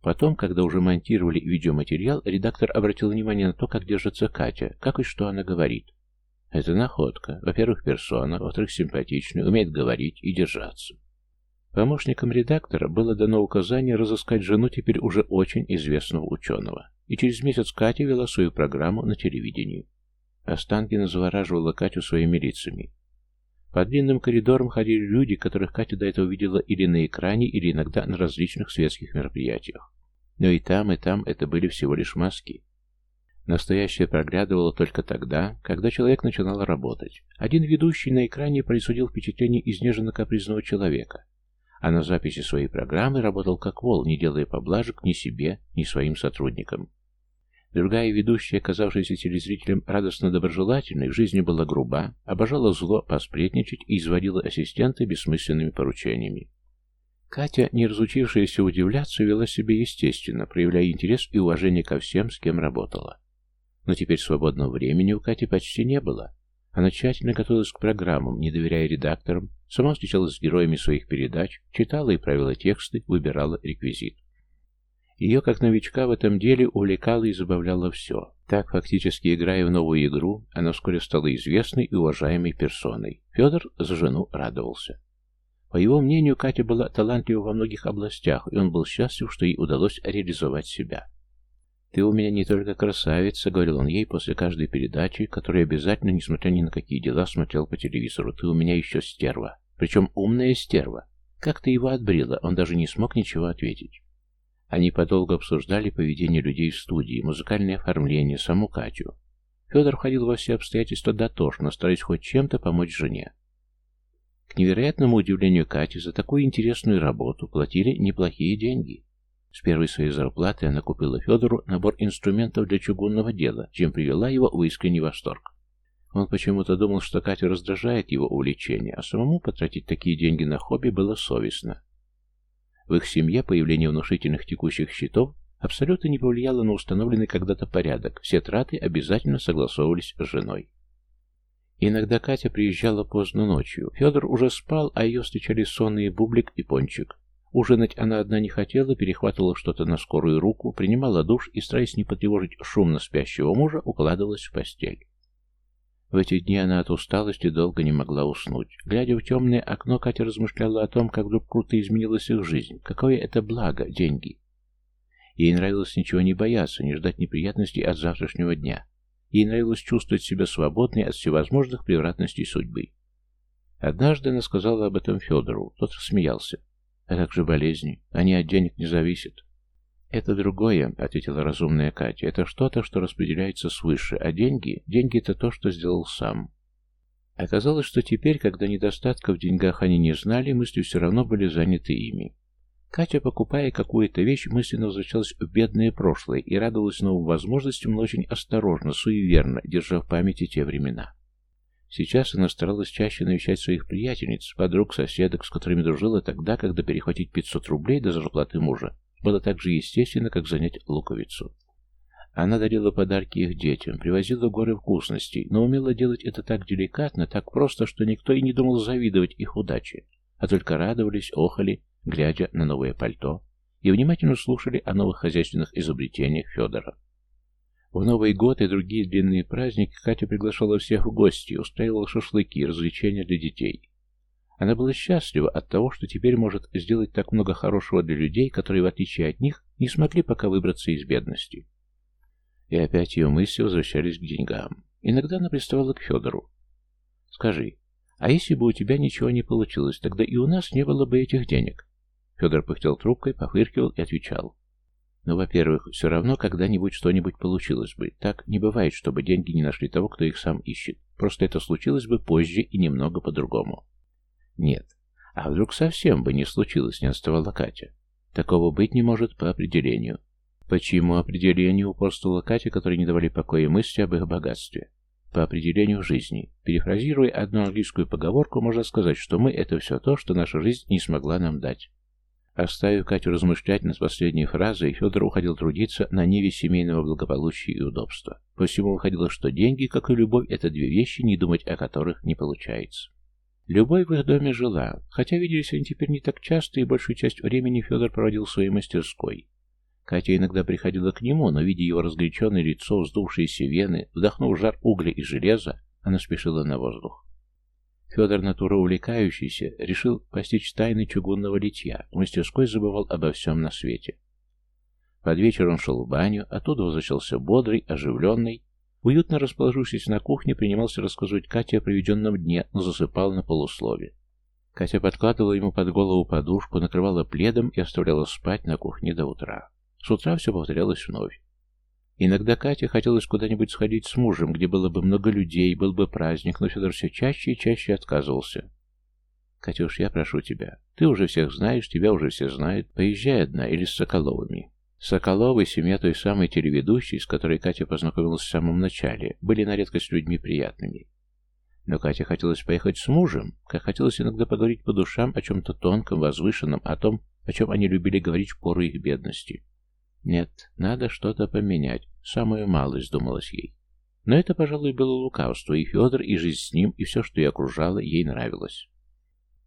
Потом, когда уже монтировали видеоматериал, редактор обратил внимание на то, как держится Катя, как и что она говорит. Это находка. Во-первых, персона, во-вторых, симпатичная, умеет говорить и держаться. Помощникам редактора было дано указание разыскать жену теперь уже очень известного ученого. И через месяц Катя вела свою программу на телевидении. Останкина завораживала Катю своими лицами. По длинным коридорам ходили люди, которых Катя до этого видела или на экране, или иногда на различных светских мероприятиях. Но и там, и там это были всего лишь маски. Настоящее проглядывало только тогда, когда человек начинал работать. Один ведущий на экране производил впечатление изнеженно-капризного человека, а на записи своей программы работал как вол, не делая поблажек ни себе, ни своим сотрудникам. Другая ведущая, оказавшаяся телезрителем радостно доброжелательной, в жизни была груба, обожала зло посплетничать и изводила ассистента бессмысленными поручениями. Катя, не разучившаяся удивляться, вела себя естественно, проявляя интерес и уважение ко всем, с кем работала. Но теперь свободного времени у Кати почти не было. Она тщательно готовилась к программам, не доверяя редакторам, сама встречалась с героями своих передач, читала и правила тексты, выбирала реквизит. Ее, как новичка в этом деле, увлекало и забавляло все. Так, фактически играя в новую игру, она вскоре стала известной и уважаемой персоной. Федор за жену радовался. По его мнению, Катя была талантлива во многих областях, и он был счастлив, что ей удалось реализовать себя. «Ты у меня не только красавица», — говорил он ей после каждой передачи, которую обязательно, несмотря ни на какие дела, смотрел по телевизору. «Ты у меня еще стерва. Причем умная стерва. Как ты его отбрила?» Он даже не смог ничего ответить. Они подолго обсуждали поведение людей в студии, музыкальное оформление, саму Катю. Федор входил во все обстоятельства дотошно, стараясь хоть чем-то помочь жене. К невероятному удивлению Кати за такую интересную работу платили неплохие деньги. С первой своей зарплаты она купила Федору набор инструментов для чугунного дела, чем привела его в искренний восторг. Он почему-то думал, что Катя раздражает его увлечение, а самому потратить такие деньги на хобби было совестно. В их семье появление внушительных текущих счетов абсолютно не повлияло на установленный когда-то порядок, все траты обязательно согласовывались с женой. Иногда Катя приезжала поздно ночью. Федор уже спал, а ее встречали сонные Бублик и Пончик. Ужинать она одна не хотела, перехватывала что-то на скорую руку, принимала душ и, стараясь не потревожить шумно спящего мужа, укладывалась в постель. В эти дни она от усталости долго не могла уснуть. Глядя в темное окно, Катя размышляла о том, как вдруг круто изменилась их жизнь. Какое это благо, деньги. Ей нравилось ничего не бояться, не ждать неприятностей от завтрашнего дня. Ей нравилось чувствовать себя свободной от всевозможных превратностей судьбы. Однажды она сказала об этом Федору. Тот рассмеялся. «А как же болезни? Они от денег не зависят». «Это другое», — ответила разумная Катя. «Это что-то, что распределяется свыше, а деньги... Деньги — это то, что сделал сам». Оказалось, что теперь, когда недостатка в деньгах они не знали, мысли все равно были заняты ими. Катя, покупая какую-то вещь, мысленно возвращалась в бедное прошлое и радовалась новым возможностям, но очень осторожно, суеверно, держа в памяти те времена. Сейчас она старалась чаще навещать своих приятельниц, подруг, соседок, с которыми дружила тогда, когда перехватить 500 рублей до зарплаты мужа было так же естественно, как занять луковицу. Она дарила подарки их детям, привозила горы вкусностей, но умела делать это так деликатно, так просто, что никто и не думал завидовать их удаче, а только радовались, охали, глядя на новое пальто, и внимательно слушали о новых хозяйственных изобретениях Федора. В Новый год и другие длинные праздники Катя приглашала всех в гости, устраивала шашлыки развлечения для детей. Она была счастлива от того, что теперь может сделать так много хорошего для людей, которые, в отличие от них, не смогли пока выбраться из бедности. И опять ее мысли возвращались к деньгам. Иногда она приставала к Федору. «Скажи, а если бы у тебя ничего не получилось, тогда и у нас не было бы этих денег?» Федор пыхтел трубкой, пофыркивал и отвечал. «Ну, во-первых, все равно когда-нибудь что-нибудь получилось бы. Так не бывает, чтобы деньги не нашли того, кто их сам ищет. Просто это случилось бы позже и немного по-другому». «Нет. А вдруг совсем бы не случилось, не отставала Катя. Такого быть не может по определению. Почему определению упорствовала Катя, которой не давали покоя мысли об их богатстве? По определению жизни. Перефразируя одну английскую поговорку, можно сказать, что мы — это все то, что наша жизнь не смогла нам дать. Оставив Катю размышлять над последней фразой, Федор уходил трудиться на ниве семейного благополучия и удобства. По всему выходило, что деньги, как и любовь, это две вещи, не думать о которых не получается. Любовь в их доме жила, хотя виделись они теперь не так часто, и большую часть времени Федор проводил в своей мастерской. Катя иногда приходила к нему, но, видя его разгоряченное лицо, вздувшиеся вены, вдохнув жар угля и железа, она спешила на воздух. Федор, натура увлекающийся, решил постичь тайны чугунного литья, в мастерской забывал обо всем на свете. Под вечер он шел в баню, оттуда возвращался бодрый, оживленный, уютно расположившись на кухне, принимался рассказывать Кате о проведенном дне, но засыпал на полуслове. Катя подкладывала ему под голову подушку, накрывала пледом и оставляла спать на кухне до утра. С утра все повторялось вновь. Иногда Кате хотелось куда-нибудь сходить с мужем, где было бы много людей, был бы праздник, но Федор все чаще и чаще отказывался. «Катюш, я прошу тебя. Ты уже всех знаешь, тебя уже все знают. Поезжай одна или с Соколовыми». Соколовы, семья той самой телеведущей, с которой Катя познакомилась в самом начале, были на редкость людьми приятными. Но Кате хотелось поехать с мужем, как хотелось иногда поговорить по душам о чем-то тонком, возвышенном, о том, о чем они любили говорить в пору их бедности. Нет, надо что-то поменять. Самую малость, думалось ей. Но это, пожалуй, было лукавство, и Федор, и жизнь с ним, и все, что ее окружало, ей нравилось.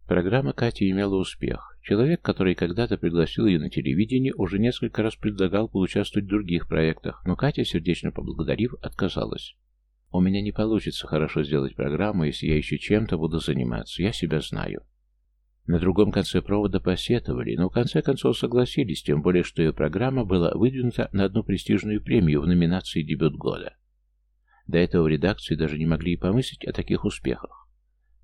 Программа Кати имела успех. Человек, который когда-то пригласил ее на телевидение, уже несколько раз предлагал поучаствовать в других проектах, но Катя, сердечно поблагодарив, отказалась. «У меня не получится хорошо сделать программу, если я еще чем-то буду заниматься. Я себя знаю. На другом конце провода посетовали, но в конце концов согласились, тем более, что ее программа была выдвинута на одну престижную премию в номинации «Дебют года». До этого в редакции даже не могли и помыслить о таких успехах.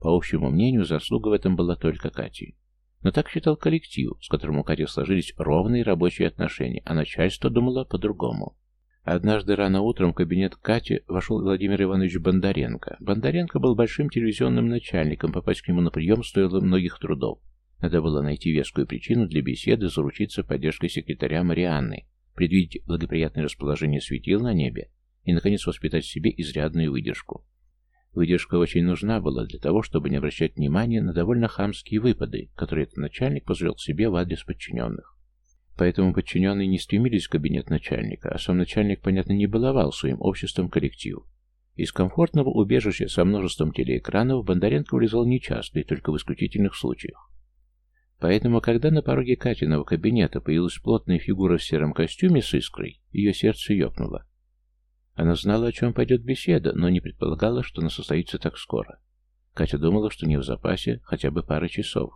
По общему мнению, заслуга в этом была только Кати. Но так считал коллектив, с которым у Кати сложились ровные рабочие отношения, а начальство думало по-другому. Однажды рано утром в кабинет Кати вошел Владимир Иванович Бондаренко. Бондаренко был большим телевизионным начальником, попасть к нему на прием стоило многих трудов. Надо было найти вескую причину для беседы, заручиться поддержкой секретаря Марианны, предвидеть благоприятное расположение светил на небе и, наконец, воспитать в себе изрядную выдержку. Выдержка очень нужна была для того, чтобы не обращать внимания на довольно хамские выпады, которые этот начальник позволял себе в адрес подчиненных. Поэтому подчиненные не стремились в кабинет начальника, а сам начальник, понятно, не баловал своим обществом коллектив. Из комфортного убежища со множеством телеэкранов Бондаренко вылезал нечасто и только в исключительных случаях. Поэтому, когда на пороге Катиного кабинета появилась плотная фигура в сером костюме с искрой, ее сердце ёкнуло. Она знала, о чем пойдет беседа, но не предполагала, что она состоится так скоро. Катя думала, что не в запасе хотя бы пара часов.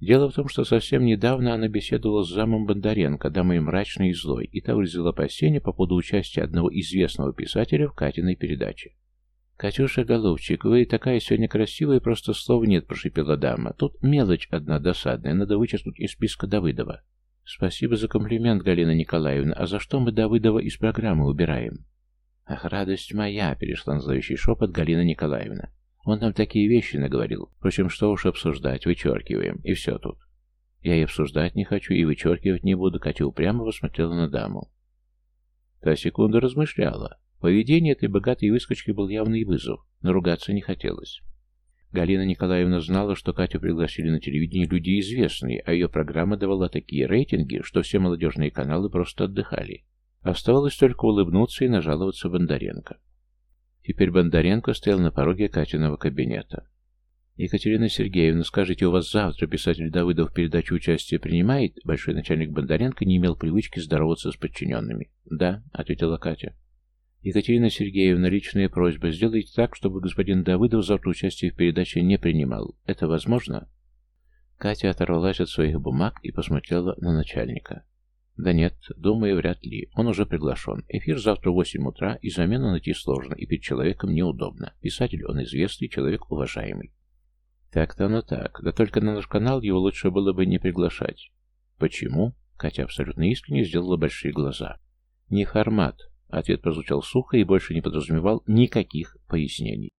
Дело в том, что совсем недавно она беседовала с замом Бондаренко, дамой мрачной и злой, и та выразила опасения по поводу участия одного известного писателя в Катиной передаче. «Катюша, голубчик, вы такая сегодня красивая, просто слов нет», — прошипела дама. «Тут мелочь одна досадная, надо вычеркнуть из списка Давыдова». «Спасибо за комплимент, Галина Николаевна. А за что мы Давыдова из программы убираем?» «Ах, радость моя!» — перешла на зловещий шепот Галина Николаевна. Он там такие вещи наговорил. Впрочем, что уж обсуждать, вычеркиваем, и все тут. Я и обсуждать не хочу, и вычеркивать не буду. Катя упрямо посмотрела на даму. Та секунду размышляла. Поведение этой богатой выскочки был явный вызов, но ругаться не хотелось. Галина Николаевна знала, что Катю пригласили на телевидение люди известные, а ее программа давала такие рейтинги, что все молодежные каналы просто отдыхали. Оставалось только улыбнуться и нажаловаться Бондаренко. Теперь Бондаренко стоял на пороге Катиного кабинета. «Екатерина Сергеевна, скажите, у вас завтра писатель Давыдов в передаче участие принимает?» Большой начальник Бондаренко не имел привычки здороваться с подчиненными. «Да», — ответила Катя. «Екатерина Сергеевна, личная просьба. Сделайте так, чтобы господин Давыдов завтра участие в передаче не принимал. Это возможно?» Катя оторвалась от своих бумаг и посмотрела на начальника. «Да нет, думаю, вряд ли. Он уже приглашен. Эфир завтра в восемь утра, и замену найти сложно, и перед человеком неудобно. Писатель он известный, человек уважаемый». Так-то оно так. Да только на наш канал его лучше было бы не приглашать. Почему? Катя абсолютно искренне сделала большие глаза. Не формат. Ответ прозвучал сухо и больше не подразумевал никаких пояснений.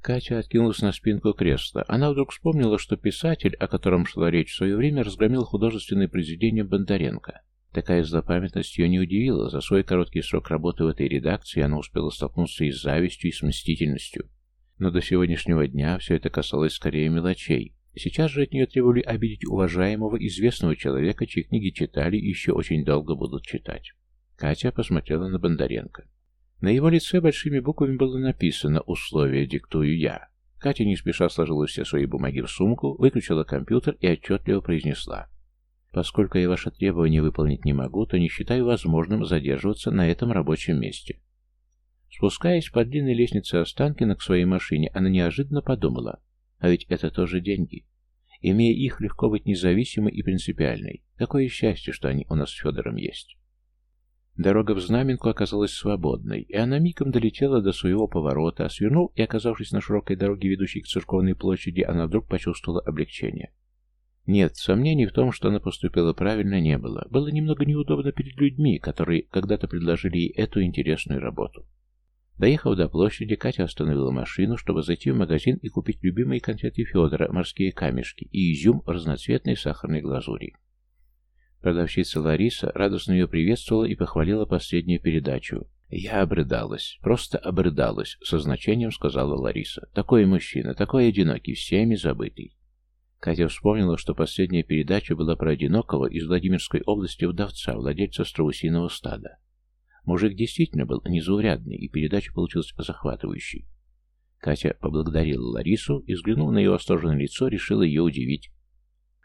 Катя откинулась на спинку кресла. Она вдруг вспомнила, что писатель, о котором шла речь в свое время, разгромил художественное произведение Бондаренко. Такая злопамятность ее не удивила. За свой короткий срок работы в этой редакции она успела столкнуться и с завистью, и с мстительностью. Но до сегодняшнего дня все это касалось скорее мелочей. Сейчас же от нее требовали обидеть уважаемого, известного человека, чьи книги читали и еще очень долго будут читать. Катя посмотрела на Бондаренко. На его лице большими буквами было написано «Условия диктую я». Катя не спеша сложила все свои бумаги в сумку, выключила компьютер и отчетливо произнесла. «Поскольку я ваше требование выполнить не могу, то не считаю возможным задерживаться на этом рабочем месте. Спускаясь по длинной лестнице Останкина к своей машине, она неожиданно подумала, а ведь это тоже деньги. Имея их, легко быть независимой и принципиальной. Какое счастье, что они у нас с Федором есть. Дорога в Знаменку оказалась свободной, и она мигом долетела до своего поворота, свернув и оказавшись на широкой дороге, ведущей к церковной площади, она вдруг почувствовала облегчение. Нет, сомнений в том, что она поступила правильно, не было. Было немного неудобно перед людьми, которые когда-то предложили ей эту интересную работу. Доехав до площади, Катя остановила машину, чтобы зайти в магазин и купить любимые конфеты Федора, морские камешки и изюм разноцветной сахарной глазури. Продавщица Лариса радостно ее приветствовала и похвалила последнюю передачу. «Я обрыдалась, просто обрыдалась», — со значением сказала Лариса. «Такой мужчина, такой одинокий, всеми забытый». Катя вспомнила, что последняя передача была про одинокого из Владимирской области вдовца, владельца страусиного стада. Мужик действительно был незаурядный, и передача получилась захватывающей. Катя поблагодарила Ларису и, взглянув на ее восторженное лицо, решила ее удивить.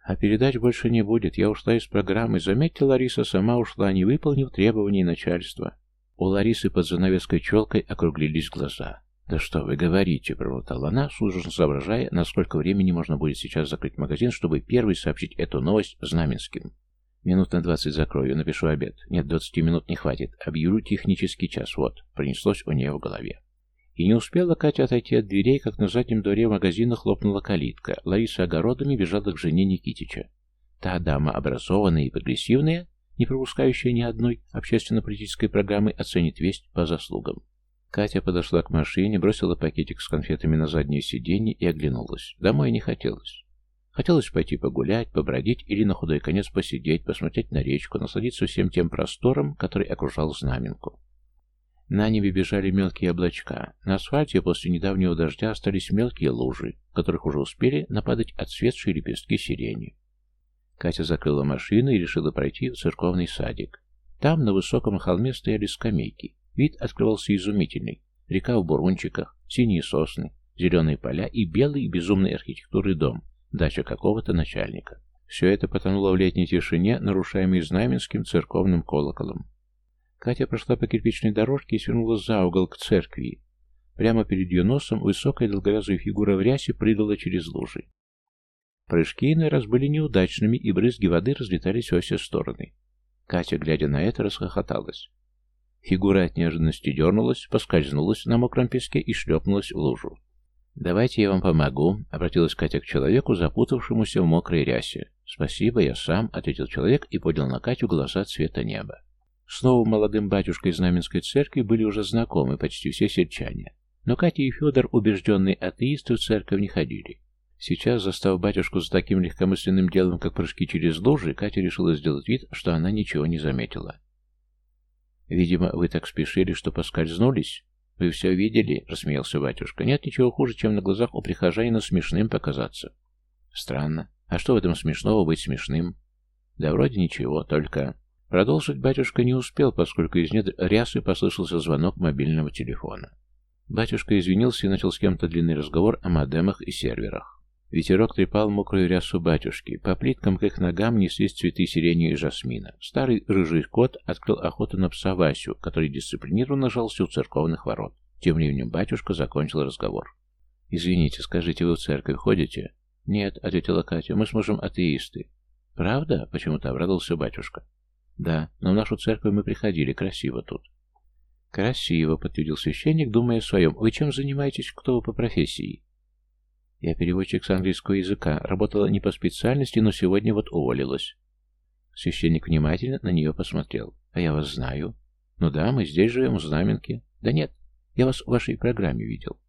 «А передач больше не будет. Я ушла из программы. Заметьте, Лариса сама ушла, не выполнив требований начальства». У Ларисы под занавеской челкой округлились глаза. «Да что вы говорите?» — пробормотала она, судорожно соображая, насколько времени можно будет сейчас закрыть магазин, чтобы первый сообщить эту новость Знаменским. Минут на двадцать закрою, напишу обед. Нет, двадцати минут не хватит. Объявлю технический час. Вот. Пронеслось у нее в голове. И не успела Катя отойти от дверей, как на заднем дворе магазина хлопнула калитка. Лариса огородами бежала к жене Никитича. Та дама, образованная и прогрессивная, не пропускающая ни одной общественно-политической программы, оценит весть по заслугам. Катя подошла к машине, бросила пакетик с конфетами на заднее сиденье и оглянулась. Домой не хотелось. Хотелось пойти погулять, побродить или на худой конец посидеть, посмотреть на речку, насладиться всем тем простором, который окружал знаменку. На небе бежали мелкие облачка. На асфальте после недавнего дождя остались мелкие лужи, которых уже успели нападать отцветшие лепестки сирени. Катя закрыла машину и решила пройти в церковный садик. Там, на высоком холме, стояли скамейки. Вид открывался изумительный. Река в бурунчиках, синие сосны, зеленые поля и белый безумной архитектуры дом, дача какого-то начальника. Все это потонуло в летней тишине, нарушаемой знаменским церковным колоколом. Катя прошла по кирпичной дорожке и свернула за угол к церкви. Прямо перед ее носом высокая долговязая фигура в рясе прыгала через лужи. Прыжки иной раз были неудачными, и брызги воды разлетались во все стороны. Катя, глядя на это, расхохоталась. Фигура от неожиданности дернулась, поскользнулась на мокром песке и шлепнулась в лужу. «Давайте я вам помогу», — обратилась Катя к человеку, запутавшемуся в мокрой рясе. «Спасибо, я сам», — ответил человек и поднял на Катю глаза цвета неба. С новым молодым батюшкой Знаменской церкви были уже знакомы почти все сельчане. Но Катя и Федор, убежденные атеисты, в церковь не ходили. Сейчас, застав батюшку за таким легкомысленным делом, как прыжки через лужи, Катя решила сделать вид, что она ничего не заметила. «Видимо, вы так спешили, что поскользнулись?» «Вы все видели?» — рассмеялся батюшка. «Нет ничего хуже, чем на глазах у прихожанина смешным показаться». «Странно. А что в этом смешного быть смешным?» «Да вроде ничего, только...» Продолжить батюшка не успел, поскольку из недр рясы послышался звонок мобильного телефона. Батюшка извинился и начал с кем-то длинный разговор о модемах и серверах. Ветерок трепал мокрую рясу батюшки. По плиткам к их ногам неслись цветы сирени и жасмина. Старый рыжий кот открыл охоту на пса Васю, который дисциплинированно жался у церковных ворот. Тем временем батюшка закончил разговор. «Извините, скажите, вы в церковь ходите?» «Нет», — ответила Катя, — «мы с мужем атеисты». «Правда?» — почему-то обрадовался батюшка. «Да, но в нашу церковь мы приходили, красиво тут». «Красиво», — подтвердил священник, думая о своем. «Вы чем занимаетесь, кто вы по профессии?» Я переводчик с английского языка. Работала не по специальности, но сегодня вот уволилась. Священник внимательно на нее посмотрел. А я вас знаю. Ну да, мы здесь живем, в Знаменке. Да нет, я вас в вашей программе видел.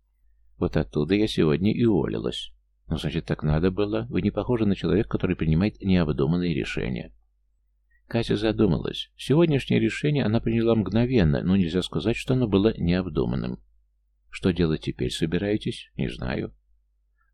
Вот оттуда я сегодня и уволилась. Ну, значит, так надо было. Вы не похожи на человека, который принимает необдуманные решения. Катя задумалась. Сегодняшнее решение она приняла мгновенно, но нельзя сказать, что оно было необдуманным. Что делать теперь собираетесь? Не знаю.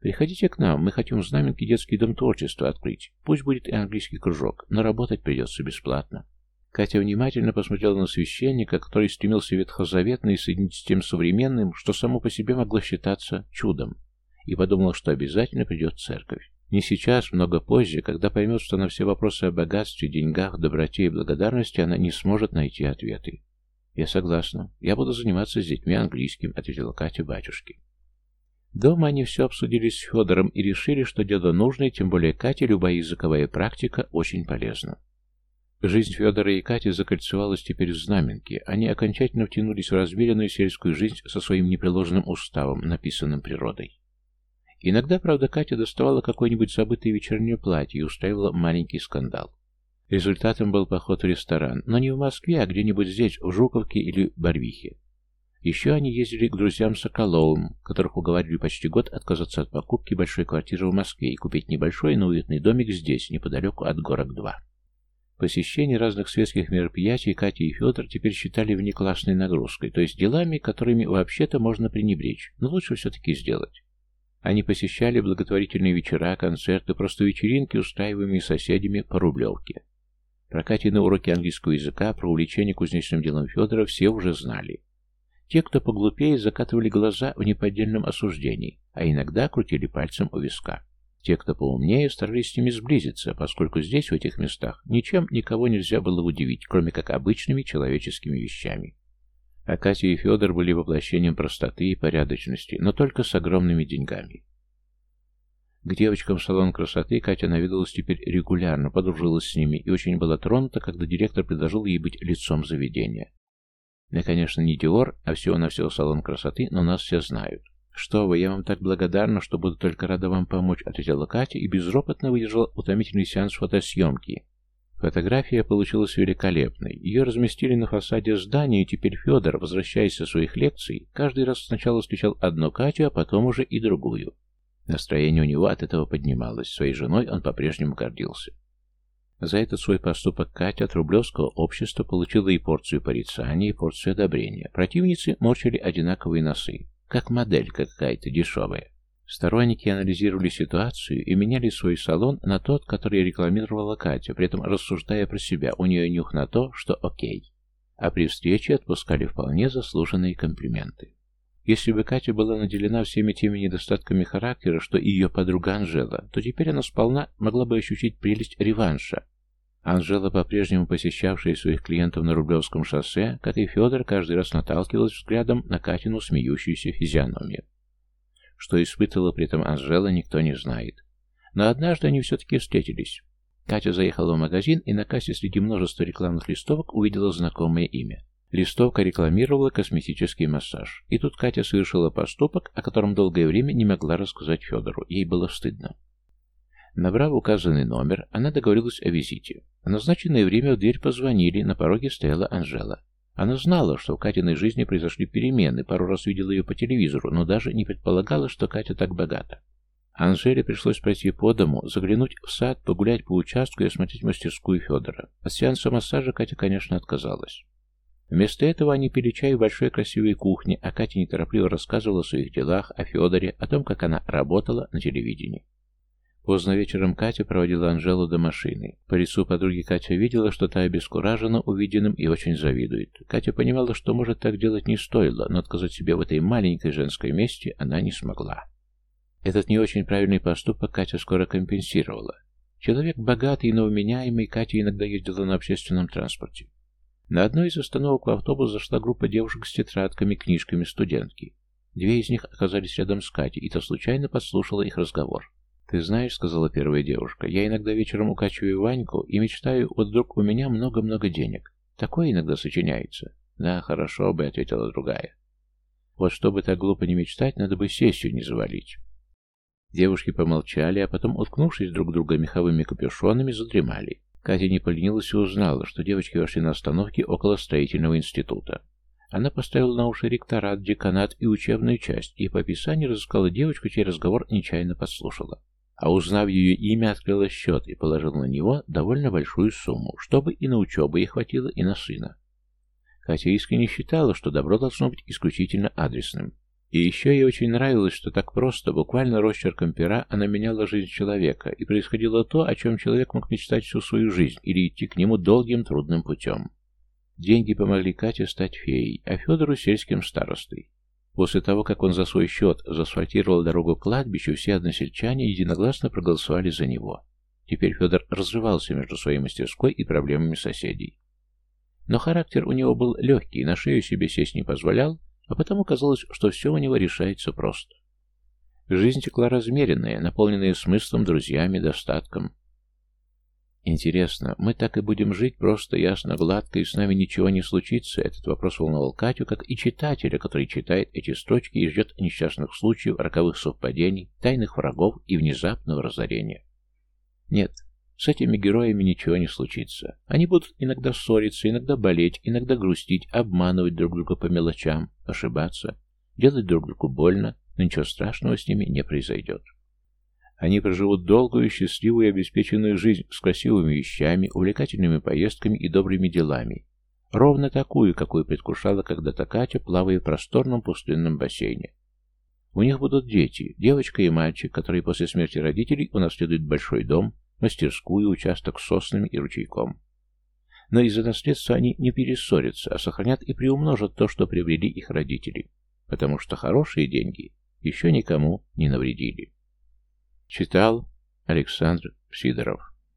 Приходите к нам, мы хотим в Знаменке детский дом творчества открыть. Пусть будет и английский кружок, но работать придется бесплатно. Катя внимательно посмотрела на священника, который стремился ветхозаветно и соединить с тем современным, что само по себе могло считаться чудом, и подумала, что обязательно придет церковь. Не сейчас, много позже, когда поймет, что на все вопросы о богатстве, деньгах, доброте и благодарности она не сможет найти ответы. «Я согласна. Я буду заниматься с детьми английским», — ответила Катя батюшке. Дома они все обсудили с Федором и решили, что дело нужное, тем более Кате любая языковая практика очень полезна. Жизнь Федора и Кати закольцевалась теперь в знаменке. Они окончательно втянулись в размеренную сельскую жизнь со своим непреложным уставом, написанным природой. Иногда, правда, Катя доставала какое-нибудь забытое вечернее платье и устраивала маленький скандал. Результатом был поход в ресторан, но не в Москве, а где-нибудь здесь, в Жуковке или Барвихе. Еще они ездили к друзьям Соколовым, которых уговаривали почти год отказаться от покупки большой квартиры в Москве и купить небольшой, но уютный домик здесь, неподалеку от Горок-2. Посещение разных светских мероприятий Катя и Федор теперь считали внеклассной нагрузкой, то есть делами, которыми вообще-то можно пренебречь, но лучше все-таки сделать. Они посещали благотворительные вечера, концерты, просто вечеринки, устраиваемые соседями по Рублевке. Про Катины уроки английского языка, про увлечение кузнечным делом Федора все уже знали. Те, кто поглупее, закатывали глаза в неподдельном осуждении, а иногда крутили пальцем у виска. Те, кто поумнее, старались с ними сблизиться, поскольку здесь, в этих местах, ничем никого нельзя было удивить, кроме как обычными человеческими вещами. А Катя и Федор были воплощением простоты и порядочности, но только с огромными деньгами. К девочкам в салон красоты Катя наведалась теперь регулярно, подружилась с ними и очень была тронута, когда директор предложил ей быть лицом заведения. Я, конечно, не Диор, а всего-навсего салон красоты, но нас все знают. «Что вы, я вам так благодарна, что буду только рада вам помочь», — ответила Катя и безропотно выдержала утомительный сеанс фотосъемки. Фотография получилась великолепной. Ее разместили на фасаде здания, и теперь Федор, возвращаясь со своих лекций, каждый раз сначала встречал одну Катю, а потом уже и другую. Настроение у него от этого поднималось. Своей женой он по-прежнему гордился. За этот свой поступок Катя от Рублевского общества получила и порцию порицания, и порцию одобрения. Противницы морчили одинаковые носы, как моделька какая-то дешевая. Сторонники анализировали ситуацию и меняли свой салон на тот, который рекламировала Катя, при этом рассуждая про себя, у нее нюх на то, что окей. А при встрече отпускали вполне заслуженные комплименты. Если бы Катя была наделена всеми теми недостатками характера, что и ее подруга Анжела, то теперь она сполна могла бы ощутить прелесть реванша. Анжела, по-прежнему посещавшая своих клиентов на Рублевском шоссе, как и Федор, каждый раз наталкивалась взглядом на Катину смеющуюся физиономию. Что испытывала при этом Анжела, никто не знает. Но однажды они все-таки встретились. Катя заехала в магазин и на кассе среди множества рекламных листовок увидела знакомое имя. Листовка рекламировала косметический массаж. И тут Катя совершила поступок, о котором долгое время не могла рассказать Федору. Ей было стыдно. Набрав указанный номер, она договорилась о визите. В назначенное время в дверь позвонили, на пороге стояла Анжела. Она знала, что в Катиной жизни произошли перемены, пару раз видела ее по телевизору, но даже не предполагала, что Катя так богата. Анжеле пришлось пройти по дому, заглянуть в сад, погулять по участку и осмотреть мастерскую Федора. От сеанса массажа Катя, конечно, отказалась. Вместо этого они пили чай в большой красивой кухне, а Катя неторопливо рассказывала о своих делах, о Федоре, о том, как она работала на телевидении. Поздно вечером Катя проводила Анжелу до машины. По лицу подруги Катя видела, что та обескуражена увиденным и очень завидует. Катя понимала, что, может, так делать не стоило, но отказать себе в этой маленькой женской месте она не смогла. Этот не очень правильный поступок Катя скоро компенсировала. Человек богатый, но вменяемый, Катя иногда ездила на общественном транспорте. На одной из остановок в автобус зашла группа девушек с тетрадками, книжками студентки. Две из них оказались рядом с Катей, и то случайно подслушала их разговор. «Ты знаешь, — сказала первая девушка, — я иногда вечером укачиваю Ваньку и мечтаю, вот вдруг у меня много-много денег. Такое иногда сочиняется». «Да, хорошо бы», — ответила другая. «Вот чтобы так глупо не мечтать, надо бы сессию не завалить». Девушки помолчали, а потом, уткнувшись друг друга меховыми капюшонами, задремали. Катя не поленилась и узнала, что девочки вошли на остановке около строительного института. Она поставила на уши ректорат, деканат и учебную часть, и по описанию разыскала девочку, чей разговор нечаянно подслушала. А узнав ее имя, открыла счет и положила на него довольно большую сумму, чтобы и на учебу ей хватило, и на сына. Катя искренне считала, что добро должно быть исключительно адресным. И еще ей очень нравилось, что так просто, буквально росчерком пера, она меняла жизнь человека, и происходило то, о чем человек мог мечтать всю свою жизнь или идти к нему долгим трудным путем. Деньги помогли Кате стать феей, а Федору сельским старостой. После того, как он за свой счет заасфальтировал дорогу к кладбищу, все односельчане единогласно проголосовали за него. Теперь Федор разрывался между своей мастерской и проблемами соседей. Но характер у него был легкий, на шею себе сесть не позволял, а потому казалось, что все у него решается просто. Жизнь текла размеренная, наполненная смыслом, друзьями, достатком. Интересно, мы так и будем жить просто, ясно, гладко, и с нами ничего не случится? Этот вопрос волновал Катю, как и читателя, который читает эти строчки и ждет несчастных случаев, роковых совпадений, тайных врагов и внезапного разорения. Нет, с этими героями ничего не случится. Они будут иногда ссориться, иногда болеть, иногда грустить, обманывать друг друга по мелочам, ошибаться, делать друг другу больно, но ничего страшного с ними не произойдет. Они проживут долгую, счастливую и обеспеченную жизнь с красивыми вещами, увлекательными поездками и добрыми делами. Ровно такую, какую предвкушала когда-то Катя, плавая в просторном пустынном бассейне. У них будут дети, девочка и мальчик, которые после смерти родителей унаследуют большой дом, мастерскую, участок с соснами и ручейком. Но из-за наследства они не перессорятся, а сохранят и приумножат то, что приобрели их родители, потому что хорошие деньги еще никому не навредили. Читал Александр Сидоров